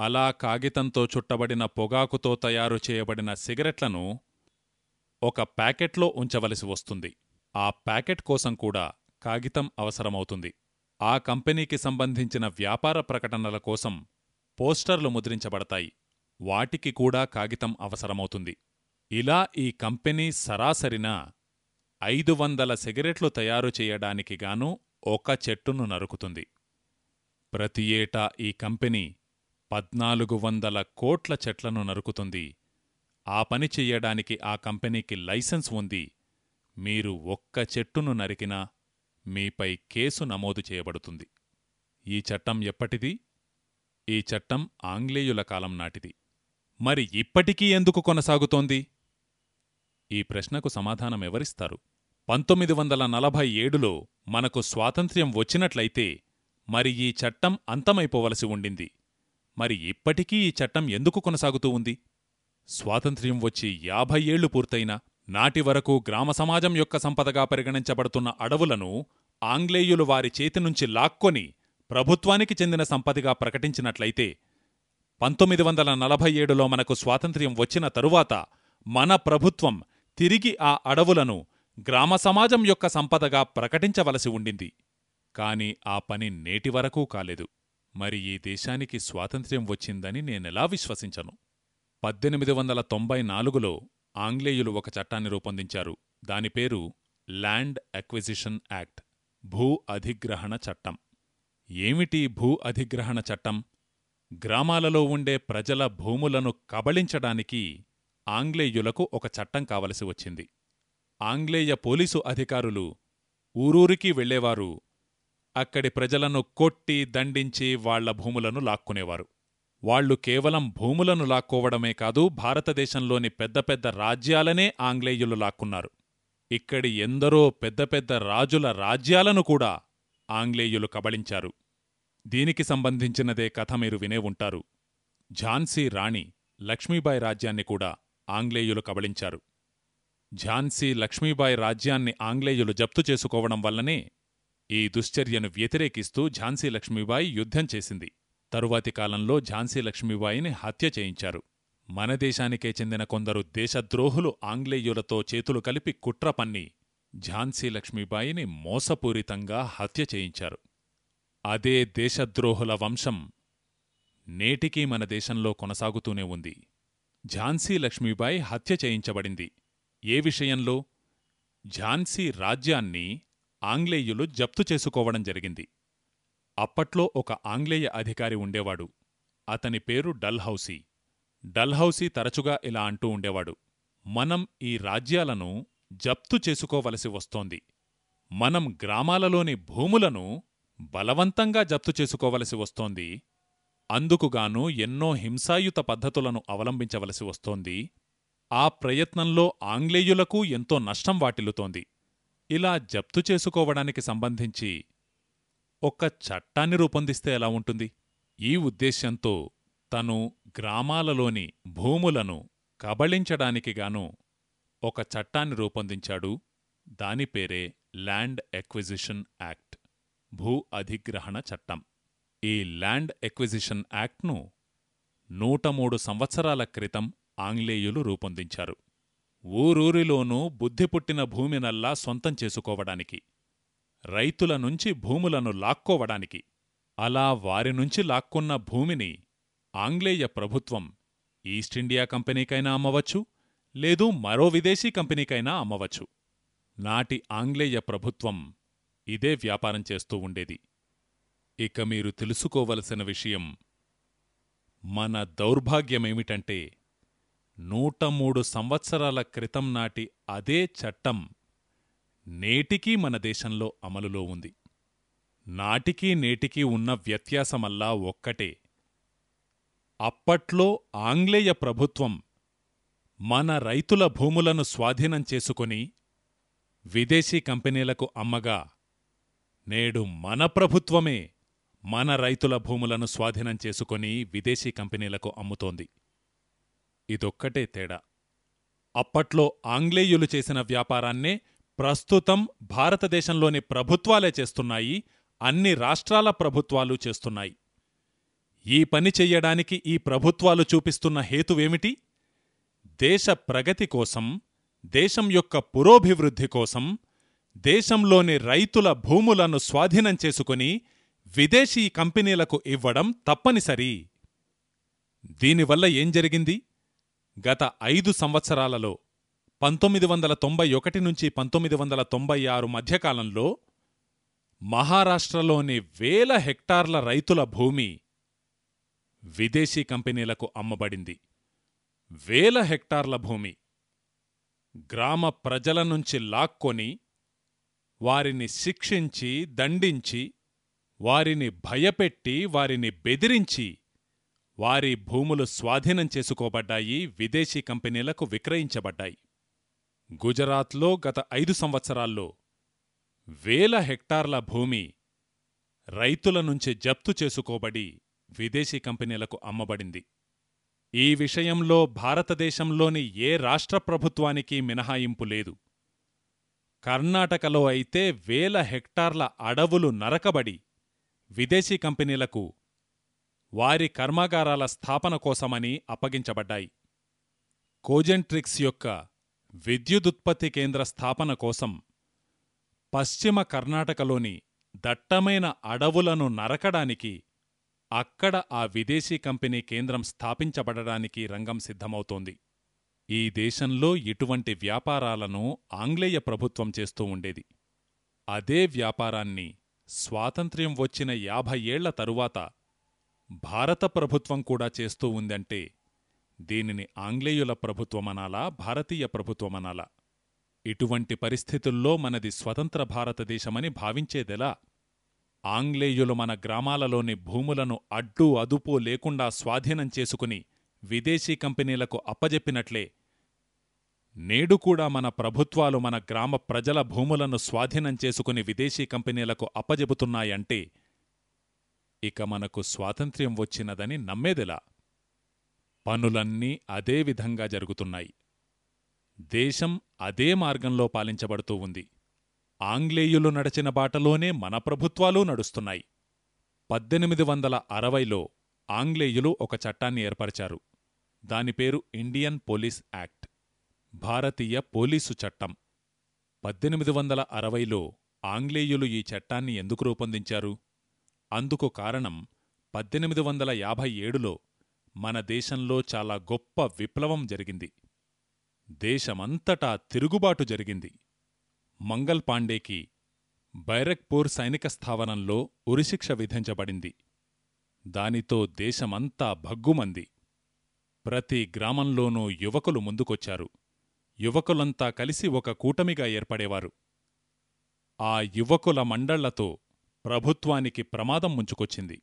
అలా కాగితంతో చుట్టబడిన పొగాకుతో తయారు చేయబడిన సిగరెట్లను ఒక ప్యాకెట్లో ఉంచవలసి వస్తుంది. ఆ ప్యాకెట్ కోసం కూడా కాగితం అవసరమవుతుంది. ఆ కంపెనీకి సంబంధించిన వ్యాపార ప్రకటనల కోసం పోస్టర్లు ముద్రించబడతాయి. వాటికి కూడా కాగితం అవసరమవుతుంది. ఇలా ఈ కంపెనీ సరాసరిన ఐదు వందల సిగరెట్లు తయారు చేయడానికి గాను ఒక చెట్టును నరుకుతుంది. ప్రతి ఏటా ఈ కంపెనీ పద్నాలుగు వందల కోట్ల చెట్లను నరుకుతుంది. ఆ పని చెయ్యడానికి ఆ కంపెనీకి లైసెన్స్ ఉంది. మీరు ఒక్క చెట్టును నరికినా మీపై కేసు నమోదు చేయబడుతుంది. ఈ చట్టం ఎప్పటిది? ఈ చట్టం ఆంగ్లేయుల కాలం నాటిది. మరి ఇప్పటికీ ఎందుకు కొనసాగుతోంది? ఈ ప్రశ్నకు సమాధానం ఎవరిస్తారు? పంతొమ్మిది వందల నలభై ఏడులో మనకు స్వాతంత్ర్యం వచ్చినట్లయితే మరి ఈ చట్టం అంతమైపోవలసి ఉండింది. మరి ఇప్పటికీ ఈ చట్టం ఎందుకు కొనసాగుతూ ఉంది? స్వాతంత్ర్యం వచ్చి యాభై ఏళ్ళు పూర్తయినా నాటి వరకు గ్రామ సమాజం యొక్క సంపదగా పరిగణించబడుతున్న అడవులను ఆంగ్లేయులు వారి చేతినుంచి లాక్కొని ప్రభుత్వానికి చెందిన సంపదగా ప్రకటించినట్లయితే పంతొమ్మిది వందల నలభై ఏడులో మనకు స్వాతంత్ర్యం వచ్చిన తరువాత మన ప్రభుత్వం తిరిగి ఆ అడవులను గ్రామ సమాజం యొక్క సంపదగా ప్రకటించవలసి ఉండింది. కాని ఆ పని నేటివరకూ కాలేదు. మరి ఈ దేశానికి స్వాతంత్ర్యం వచ్చిందని నేనెలా విశ్వసించను? పద్దెనిమిది వందల తొంభై నాలుగులో ఆంగ్లేయులు ఒక చట్టాన్ని రూపొందించారు. దాని పేరు ల్యాండ్ అక్విజిషన్ యాక్ట్ భూ అధిగ్రహణ చట్టం. ఏమిటి భూ అధిగ్రహణ చట్టం? గ్రామాలలో ఉండే ప్రజల భూములను కబళించడానికి ఆంగ్లేయులకు ఒక చట్టం కావలసి వచ్చింది. ఆంగ్లేయ పోలీసు అధికారులు ఊరూరికి వెళ్ళేవారు అక్కడి ప్రజలను కొట్టి దండించి వాళ్ళ భూములను లాక్కునేవారు. వాళ్ళు కేవలం భూములను లాక్కోవడమే కాదు భారతదేశంలోని పెద్ద పెద్ద రాజ్యాలనే ఆంగ్లేయులు లాక్కున్నారు. ఇక్కడి ఎందరో పెద్ద పెద్ద రాజుల రాజ్యాలను కూడా ఆంగ్లేయులు కబళించారు. దీనికి సంబంధించినదే కథ మీరు వినే ఉంటారు. ఝాన్సీ రాణి లక్ష్మీబాయి రాజ్యాన్ని కూడా ఆంగ్లేయులు కబళించారు. ఝాన్సీ లక్ష్మీబాయి రాజ్యాన్ని ఆంగ్లేయులు జప్తు చేసుకోవడం వల్లనే ఈ దుశ్చర్యను వ్యతిరేకిస్తూ ఝాన్సీ లక్ష్మీబాయి యుద్ధం చేసింది. తరువాతి కాలంలో ఝాన్సీ లక్ష్మీబాయిని హత్య చేయించారు. మన దేశానికే చెందిన కొందరు దేశద్రోహులు ఆంగ్లేయులతో చేతులు కలిపి కుట్ర పన్ని ఝాన్సీ లక్ష్మీబాయిని మోసపూరితంగా హత్య చేయించారు. అదే దేశద్రోహుల వంశం నేటికీ మన దేశంలో కొనసాగుతూనే ఉంది. ఝాన్సీ లక్ష్మీబాయి హత్య చేయించబడింది. ఏ విషయంలో? ఝాన్సీ రాజ్యాన్ని ఆంగ్లేయులు జప్తు చేసుకోవడం జరిగింది. అప్పట్లో ఒక ఆంగ్లేయ అధికారి ఉండేవాడు. అతని పేరు డల్హౌసీ. డల్హౌసీ తరచుగా ఇలా అంటూ ఉండేవాడు. మనం ఈ రాజ్యాలను జప్తు చేసుకోవలసి వస్తోంది. మనం గ్రామాలలోని భూములను బలవంతంగా జప్తు చేసుకోవలసి వస్తోంది. అందుకుగాను ఎన్నో హింసాయుత పద్ధతులను అవలంబించవలసి వస్తోంది. ఆ ప్రయత్నంలో ఆంగ్లేయులకు ఎంతో నష్టం వాటిల్లుతోంది. ఇలా జప్తు చేసుకోవడానికి సంబంధించి ఒక చట్టాన్ని రూపొందిస్తే ఎలా ఉంటుంది? ఈ ఉద్దేశ్యంతో తను గ్రామాలలోని భూములను కబళించడానికిగాను ఒక చట్టాన్ని రూపొందించాడు. దాని పేరే ల్యాండ్ ఎక్విజిషన్ యాక్ట్ భూ అధిగ్రహణ చట్టం. ఈ ల్యాండ్ ఎక్విజిషన్ యాక్ట్ను నూట మూడు సంవత్సరాల క్రితం ఆంగ్లేయులు రూపొందించారు. ఊరూరిలోనూ బుద్ధి పుట్టిన భూమినల్లా సొంతం చేసుకోవడానికి రైతుల నుంచి భూములను లాక్కోవడానికి అలా వారి నుంచి లాక్కున్న భూమిని ఆంగ్లేయ ప్రభుత్వం ఈస్టిండియా కంపెనీకైనా అమ్మవచ్చు లేదు మరో విదేశీ కంపెనీకైనా అమ్మవచ్చు. నాటి ఆంగ్లేయ ప్రభుత్వం ఇదే వ్యాపారం చేస్తూ ఉండేది. ఇక మీరు తెలుసుకోవలసిన విషయం మన దౌర్భాగ్యమేమిటంటే నూట మూడు సంవత్సరాల క్రితం నాటి అదే చట్టం నేటికీ మన దేశంలో అమలులో ఉంది. నాటికీ నేటికీ ఉన్న వ్యత్యాసమల్లా ఒక్కటే. అప్పట్లో ఆంగ్లేయ ప్రభుత్వం మన రైతుల భూములను స్వాధీనం చేసుకుని విదేశీ కంపెనీలకు అమ్మగా నేడు మన ప్రభుత్వమే మన రైతుల భూములను స్వాధీనం చేసుకుని విదేశీ కంపెనీలకు అమ్ముతోంది. ఇదొక్కటే తేడా. అప్పట్లో ఆంగ్లేయులు చేసిన వ్యాపారాన్నే ప్రస్తుతం భారతదేశంలోని ప్రభుత్వాలే చేస్తున్నాయి అన్ని రాష్ట్రాల ప్రభుత్వాలు చేస్తున్నాయి. ఈ పని చెయ్యడానికి ఈ ప్రభుత్వాలు చూపిస్తున్న హేతువేమిటి? దేశ ప్రగతి కోసం దేశం యొక్క పురోభివృద్ధి కోసం దేశంలోని రైతుల భూములను స్వాధీనం చేసుకుని విదేశీ కంపెనీలకు ఇవ్వడం తప్పనిసరి. దీనివల్ల ఏం జరిగింది? గత ఐదు సంవత్సరాలలో పంతొమ్మిది వందల తొంభై ఒకటి నుంచి పంతొమ్మిది వందల తొంభై ఆరు మధ్యకాలంలో మహారాష్ట్రలోని వేల హెక్టార్ల రైతుల భూమి విదేశీ కంపెనీలకు అమ్మబడింది. వేల హెక్టార్ల భూమి గ్రామ ప్రజల నుంచి లాక్కొని వారిని శిక్షించి దండించి వారిని భయపెట్టి వారిని బెదిరించి వారి భూములు స్వాధీనం చేసుకోబడ్డాయి విదేశీ కంపెనీలకు విక్రయించబడ్డాయి. గుజరాత్లో గత ఐదు సంవత్సరాల్లో వేల హెక్టార్ల భూమి రైతుల నుంచి జప్తు చేసుకోబడి విదేశీ కంపెనీలకు అమ్మబడింది. ఈ విషయంలో భారతదేశంలోని ఏ రాష్ట్ర ప్రభుత్వానికి మినహాయింపు లేదు. కర్ణాటకలో అయితే వేల హెక్టార్ల అడవులు నరకబడి విదేశీ కంపెనీలకు వారి కర్మాగారాల స్థాపన కోసమని అప్పగించబడ్డాయి. కోజెంట్రిక్స్ యొక్క విద్యుదుత్పత్తి కేంద్ర స్థాపన కోసం పశ్చిమ కర్ణాటకలోని దట్టమైన అడవులను నరకడానికి అక్కడ ఆ విదేశీ కంపెనీ కేంద్రం స్థాపించబడడానికి రంగం సిద్ధమవుతోంది. ఈ దేశంలో ఇటువంటి వ్యాపారాలను ఆంగ్లేయ ప్రభుత్వం చేస్తూ ఉండేది. అదే వ్యాపారాన్ని స్వాతంత్ర్యం వచ్చిన యాభై ఏళ్ళ తరువాత భారత ప్రభుత్వం కూడా చేస్తూ ఉందంటే దీనిని ఆంగ్లేయుల ప్రభుత్వమనాలా భారతీయ ప్రభుత్వమనాలా? ఇటువంటి పరిస్థితుల్లో మనది స్వతంత్ర భారతదేశమని భావించేదెలా? ఆంగ్లేయులు మన గ్రామాలలోని భూములను అడ్డు అదుపు లేకుండా స్వాధీనం చేసుకుని విదేశీ కంపెనీలకు అప్పజెప్పినట్లే. నేడు కూడా మన ప్రభుత్వాలు మన గ్రామ ప్రజల భూములను స్వాధీనం చేసుకుని విదేశీ కంపెనీలకు అప్పజెబుతున్నాయంటే ఇక మనకు స్వాతంత్ర్యం వచ్చినదని నమ్మేదెలా. పనులన్నీ అదే విధంగా జరుగుతున్నాయి. దేశం అదే మార్గంలో పాలించబడుతూ ఉంది. ఆంగ్లేయులు నడచిన బాటలోనే మన ప్రభుత్వాలు నడుస్తున్నాయి. పద్దెనిమిది వందల అరవైలో ఆంగ్లేయులు ఒక చట్టాన్ని ఏర్పరిచారు. దాని పేరు ఇండియన్ పోలీస్ యాక్ట్ భారతీయ పోలీసు చట్టం. పద్దెనిమిది వందల అరవైలో ఆంగ్లేయులు ఈ చట్టాన్ని ఎందుకు రూపొందించారు? అందుకు కారణం పద్దెనిమిది వందల యాభై ఏడులో మన దేశంలో చాలా గొప్ప విప్లవం జరిగింది. దేశమంతటా తిరుగుబాటు జరిగింది. మంగల్ పాండేకి బైరక్పూర్ సైనిక స్థావరంలో ఉరిశిక్ష విధించబడింది. దానితో దేశమంతా భగ్గుమంది. ప్రతి గ్రామంలోనూ యువకులు ముందుకొచ్చారు. యువకులంతా కలిసి ఒక కూటమిగా ఏర్పడేవారు. ఆ యువకుల మండళ్ళతో ప్రభుత్వానికి ప్రమాదం ముంచుకొచ్చింది.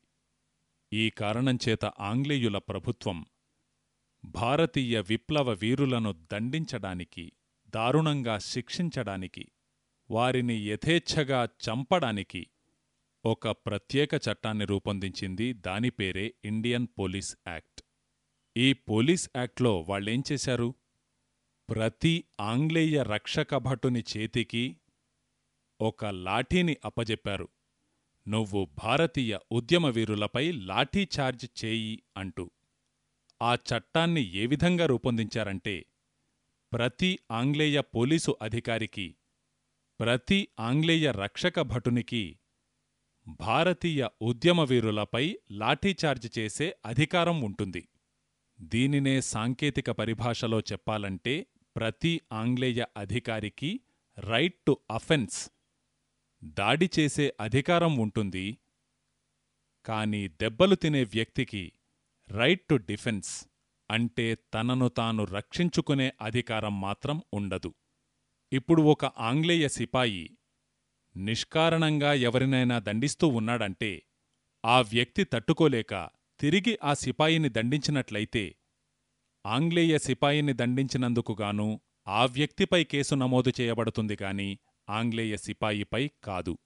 ఈ కారణంచేత ఆంగ్లేయుల ప్రభుత్వం భారతీయ విప్లవ వీరులను దండించడానికి దారుణంగా శిక్షించడానికి వారిని యథేచ్ఛగా చంపడానికి ఒక ప్రత్యేక చట్టాన్ని రూపొందించింది దాని పేరే ఇండియన్ పోలీస్ యాక్ట్. ఈ పోలీస్ యాక్ట్లో వాళ్ళేం చేశారు? ప్రతి ఆంగ్లేయ రక్షకభటుని చేతికి ఒక లాఠీని అప్పజెప్పారు. నువ్వు భారతీయ ఉద్యమవీరులపై లాఠీచార్జ్ చేయి అంటూ. ఆ చట్టాన్ని ఏ విధంగా రూపొందించారంటే ప్రతి ఆంగ్లేయ పోలీసు అధికారికి ప్రతి ఆంగ్లేయ రక్షక భటునికి భారతీయ ఉద్యమవీరులపై లాఠీచార్జ్ చేసే అధికారం ఉంటుంది. దీనినే సాంకేతిక పరిభాషలో చెప్పాలంటే ప్రతి ఆంగ్లేయ అధికారికి రైట్ టు అఫెన్స్ దాడి చేసే అధికారం ఉంటుంది కాని దెబ్బలు తినే వ్యక్తికి రైట్ టు డిఫెన్స్ అంటే తనను తాను రక్షించుకునే అధికారం మాత్రం ఉండదు. ఇప్పుడు ఒక ఆంగ్లేయ సిపాయి నిష్కారణంగా ఎవరినైనా దండిస్తూ ఉన్నాడంటే ఆ వ్యక్తి తట్టుకోలేక తిరిగి ఆ సిపాయిని దండించినట్లయితే ఆంగ్లేయ సిపాయిని దండించినందుకుగాను ఆ వ్యక్తిపై కేసు నమోదు చేయబడుతుంది గాని ఆంగ్లేయ సిపాయిపై కాదు.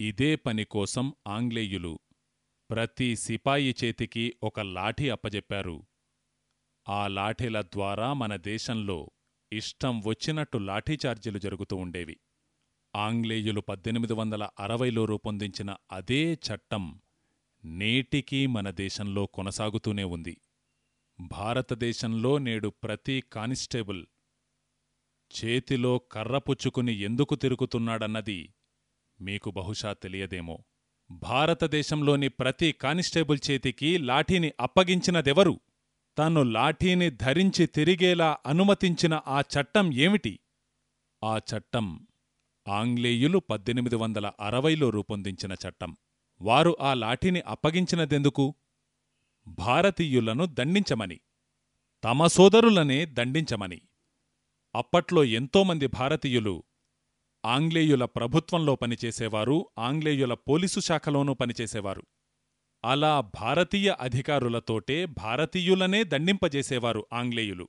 ఇదే పని కోసం ఆంగ్లేయులు ప్రతి సిపాయి చేతికి ఒక లాఠీ అప్పజెప్పారు. ఆ లాఠీల ద్వారా మన దేశంలో ఇష్టం వచ్చినట్టు లాఠీచార్జీలు జరుగుతూ ఉండేవి. ఆంగ్లేయులు పద్దెనిమిది వందల అరవైలో రూపొందించిన అదే చట్టం నేటికీ మన దేశంలో కొనసాగుతూనే ఉంది. భారతదేశంలో నేడు ప్రతి కానిస్టేబుల్ చేతిలో కర్రపుచ్చుకుని ఎందుకు తిరుగుతున్నాడన్నది మీకు బహుశా తెలియదేమో. భారతదేశంలోని ప్రతి కానిస్టేబుల్ చేతికి లాఠీని అప్పగించినదెవరు? తాను లాఠీని ధరించి తిరిగేలా అనుమతించిన ఆ చట్టం ఏమిటి? ఆ చట్టం ఆంగ్లేయులు పద్దెనిమిది వందల అరవైలో రూపొందించిన చట్టం. వారు ఆ లాఠీని అప్పగించినదెందుకు? భారతీయులను దండించమని. తమ సోదరులనే దండించమని. అప్పట్లో ఎంతోమంది భారతీయులు ఆంగ్లేయుల ప్రభుత్వంలో పనిచేసేవారు ఆంగ్లేయుల పోలీసు శాఖలోనూ పనిచేసేవారు. అలా భారతీయ అధికారులతోటే భారతీయులనే దండింపజేసేవారు ఆంగ్లేయులు.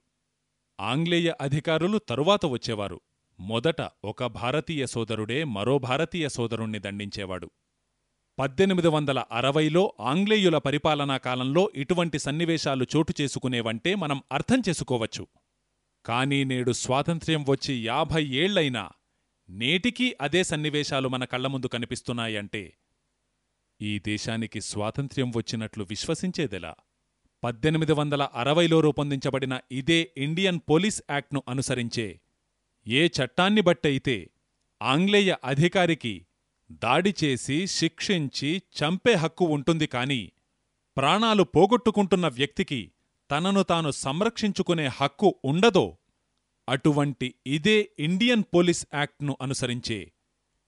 ఆంగ్లేయ అధికారులు తరువాత వచ్చేవారు. మొదట ఒక భారతీయ సోదరుడే మరో భారతీయ సోదరుణ్ణి దండించేవాడు. పద్దెనిమిది వందల అరవైలో ఆంగ్లేయుల పరిపాలనా కాలంలో ఇటువంటి సన్నివేశాలు చోటు చేసుకునేవంటే మనం అర్థం చేసుకోవచ్చు. కానీ నేడు స్వాతంత్ర్యం వచ్చి యాభై ఏళ్ళైనా నేటికీ అదే సన్నివేశాలు మన కళ్ళ ముందు కనిపిస్తున్నాయంటే ఈ దేశానికి స్వాతంత్ర్యం వచ్చినట్లు విశ్వసించేదెలా? పద్దెనిమిది వందల అరవైలో రూపొందించబడిన ఇదే ఇండియన్ పోలీస్ యాక్ట్ను అనుసరించే ఏ చట్టాన్ని బట్టయితే ఆంగ్లేయ అధికారికి దాడి చేసి శిక్షించి చంపే హక్కు ఉంటుంది కాని ప్రాణాలు పోగొట్టుకుంటున్న వ్యక్తికి తనను తాను సంరక్షించుకునే హక్కు ఉండదో అటువంటి ఇదే ఇండియన్ పోలీస్ యాక్ట్ను అనుసరించే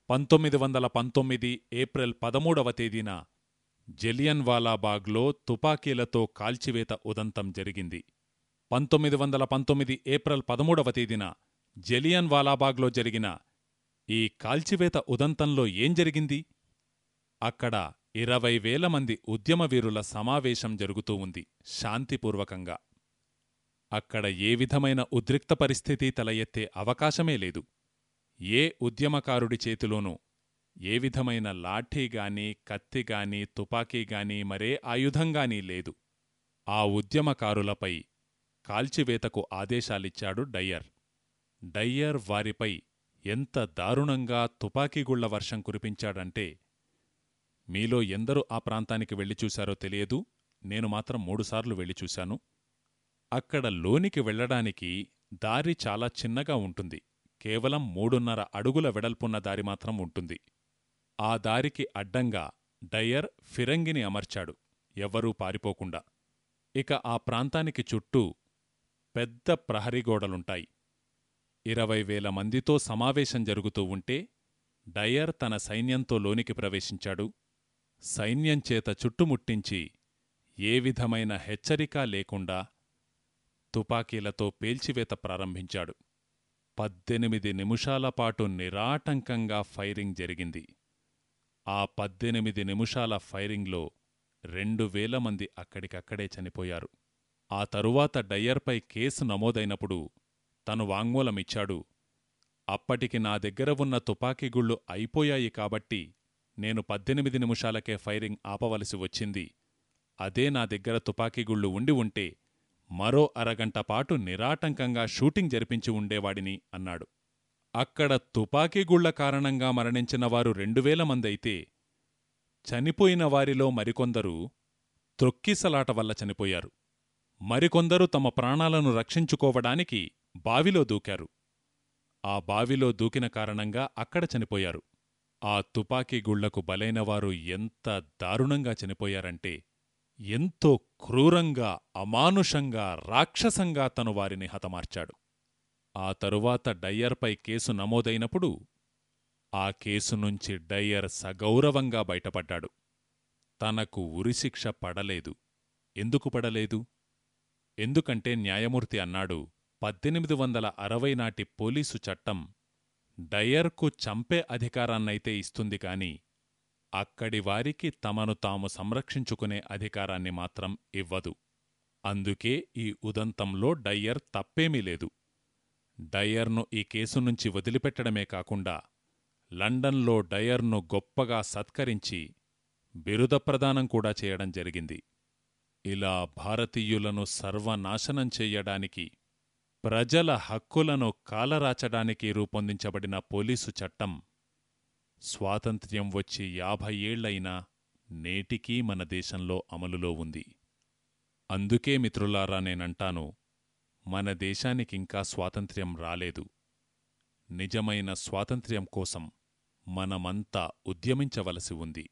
పంతొమ్మిది వందల పంతొమ్మిది ఏప్రిల్ పదమూడవ తేదీన జలియన్వాలాబాగ్లో తుపాకీలతో కాల్చివేత ఉదంతం జరిగింది. పంతొమ్మిది వందల పంతొమ్మిది ఏప్రిల్ పదమూడవ తేదీన జలియన్వాలాబాగ్లో జరిగిన ఈ కాల్చివేత ఉదంతంలో ఏం జరిగింది? అక్కడ ఇరవై వేల మంది ఉద్యమవీరుల సమావేశం జరుగుతూ ఉంది శాంతిపూర్వకంగా. అక్కడ ఏ విధమైన ఉద్రిక్త పరిస్థితి తల ఎత్తే అవకాశమే లేదు. ఏ ఉద్యమకారుడి చేతిలోనూ ఏ విధమైన లాఠీగాని కత్తిగాని తుపాకీగాని మరే ఆయుధంగానీ లేదు. ఆ ఉద్యమకారులపై కాల్చివేతకు ఆదేశాలిచ్చాడు డయ్యర్. డయ్యర్ వారిపై ఎంత దారుణంగా తుపాకీగుళ్ళ వర్షం కురిపించాడంటే మీలో ఎందరు ఆ ప్రాంతానికి వెళ్ళి చూశారో తెలియదు. నేను మాత్రం మూడుసార్లు వెళ్ళి చూశాను. అక్కడ లోనికి వెళ్ళడానికి దారి చాలా చిన్నగా ఉంటుంది. కేవలం మూడున్నర అడుగుల వెడల్పున్న దారి మాత్రం ఉంటుంది. ఆ దారికి అడ్డంగా డయర్ ఫిరంగిని అమర్చాడు. ఎవ్వరూ పారిపోకుండా. ఇక ఆ ప్రాంతానికి చుట్టూ పెద్ద ప్రహరీగోడలుంటాయి ఇరవై వేల మందితో సమావేశం జరుగుతూ ఉంటే డయర్ తన సైన్యంతో లోనికి ప్రవేశించాడు. సైన్యంచేత చుట్టుముట్టించి ఏ విధమైన హెచ్చరిక లేకుండా తుపాకీలతో పేల్చివేత ప్రారంభించాడు. పద్దెనిమిది నిమిషాలపాటు నిరాటంకంగా ఫైరింగ్ జరిగింది. ఆ పద్దెనిమిది నిమిషాల ఫైరింగ్లో రెండు వేల మంది అక్కడికక్కడే చనిపోయారు. ఆ తరువాత డయ్యర్పై కేసు నమోదైనప్పుడు తను వాంగ్మూలమిచ్చాడు. అప్పటికి నా దగ్గర ఉన్న తుపాకీగుళ్ళు అయిపోయాయి కాబట్టి నేను పద్దెనిమిది నిమిషాలకే ఫైరింగ్ ఆపవలసి వచ్చింది. అదే నా దగ్గర తుపాకీగుళ్ళు ఉండి ఉంటే మరో అరగంటపాటు నిరాటంకంగా షూటింగ్ జరిపించి ఉండేవాడిని అన్నాడు. అక్కడ తుపాకీగుళ్ళ కారణంగా మరణించిన వారు రెండువేల మందైతే చనిపోయిన వారిలో మరికొందరు త్రొక్కిసలాట వల్ల చనిపోయారు. మరికొందరు తమ ప్రాణాలను రక్షించుకోవడానికి బావిలో దూకారు. ఆ బావిలో దూకిన కారణంగా అక్కడ చనిపోయారు. ఆ తుపాకీ గుళ్ళకు బలైనవారు ఎంత దారుణంగా చనిపోయారంటే ఎంతో క్రూరంగా అమానుషంగా రాక్షసంగా తను వారిని హతమార్చాడు. ఆ తరువాత డయ్యర్పై కేసు నమోదైనప్పుడు ఆ కేసు నుంచి డయ్యర్ సగౌరవంగా బయటపడ్డాడు. తనకు ఉరిశిక్ష పడలేదు. ఎందుకు పడలేదు? ఎందుకంటే న్యాయమూర్తి అన్నాడు పద్దెనిమిది వందల అరవై నాటి పోలీసు చట్టం డయర్కు చంపే అధికారాన్నైతే ఇస్తుంది కాని అక్కడి వారికి తమను తాము సంరక్షించుకునే అధికారాన్ని మాత్రం ఇవ్వదు. అందుకే ఈ ఉదంతంలో డయ్యర్ తప్పేమీ లేదు. డయర్ను ఈ కేసు నుంచి వదిలిపెట్టడమే కాకుండా లండన్లో డయర్ను గొప్పగా సత్కరించి బిరుదప్రదానం కూడా చేయడం జరిగింది. ఇలా భారతీయులను సర్వనాశనం చెయ్యడానికి ప్రజల హక్కులను కాలరాచడానికి రూపొందించబడిన పోలీసు చట్టం స్వాతంత్ర్యం వచ్చి యాభై ఏళ్ళైనా నేటికీ మన దేశంలో అమలులో ఉంది. అందుకే మిత్రులారా నేనంటాను మన దేశానికింకా స్వాతంత్ర్యం రాలేదు. నిజమైన స్వాతంత్ర్యం కోసం మనమంతా ఉద్యమించవలసి ఉంది.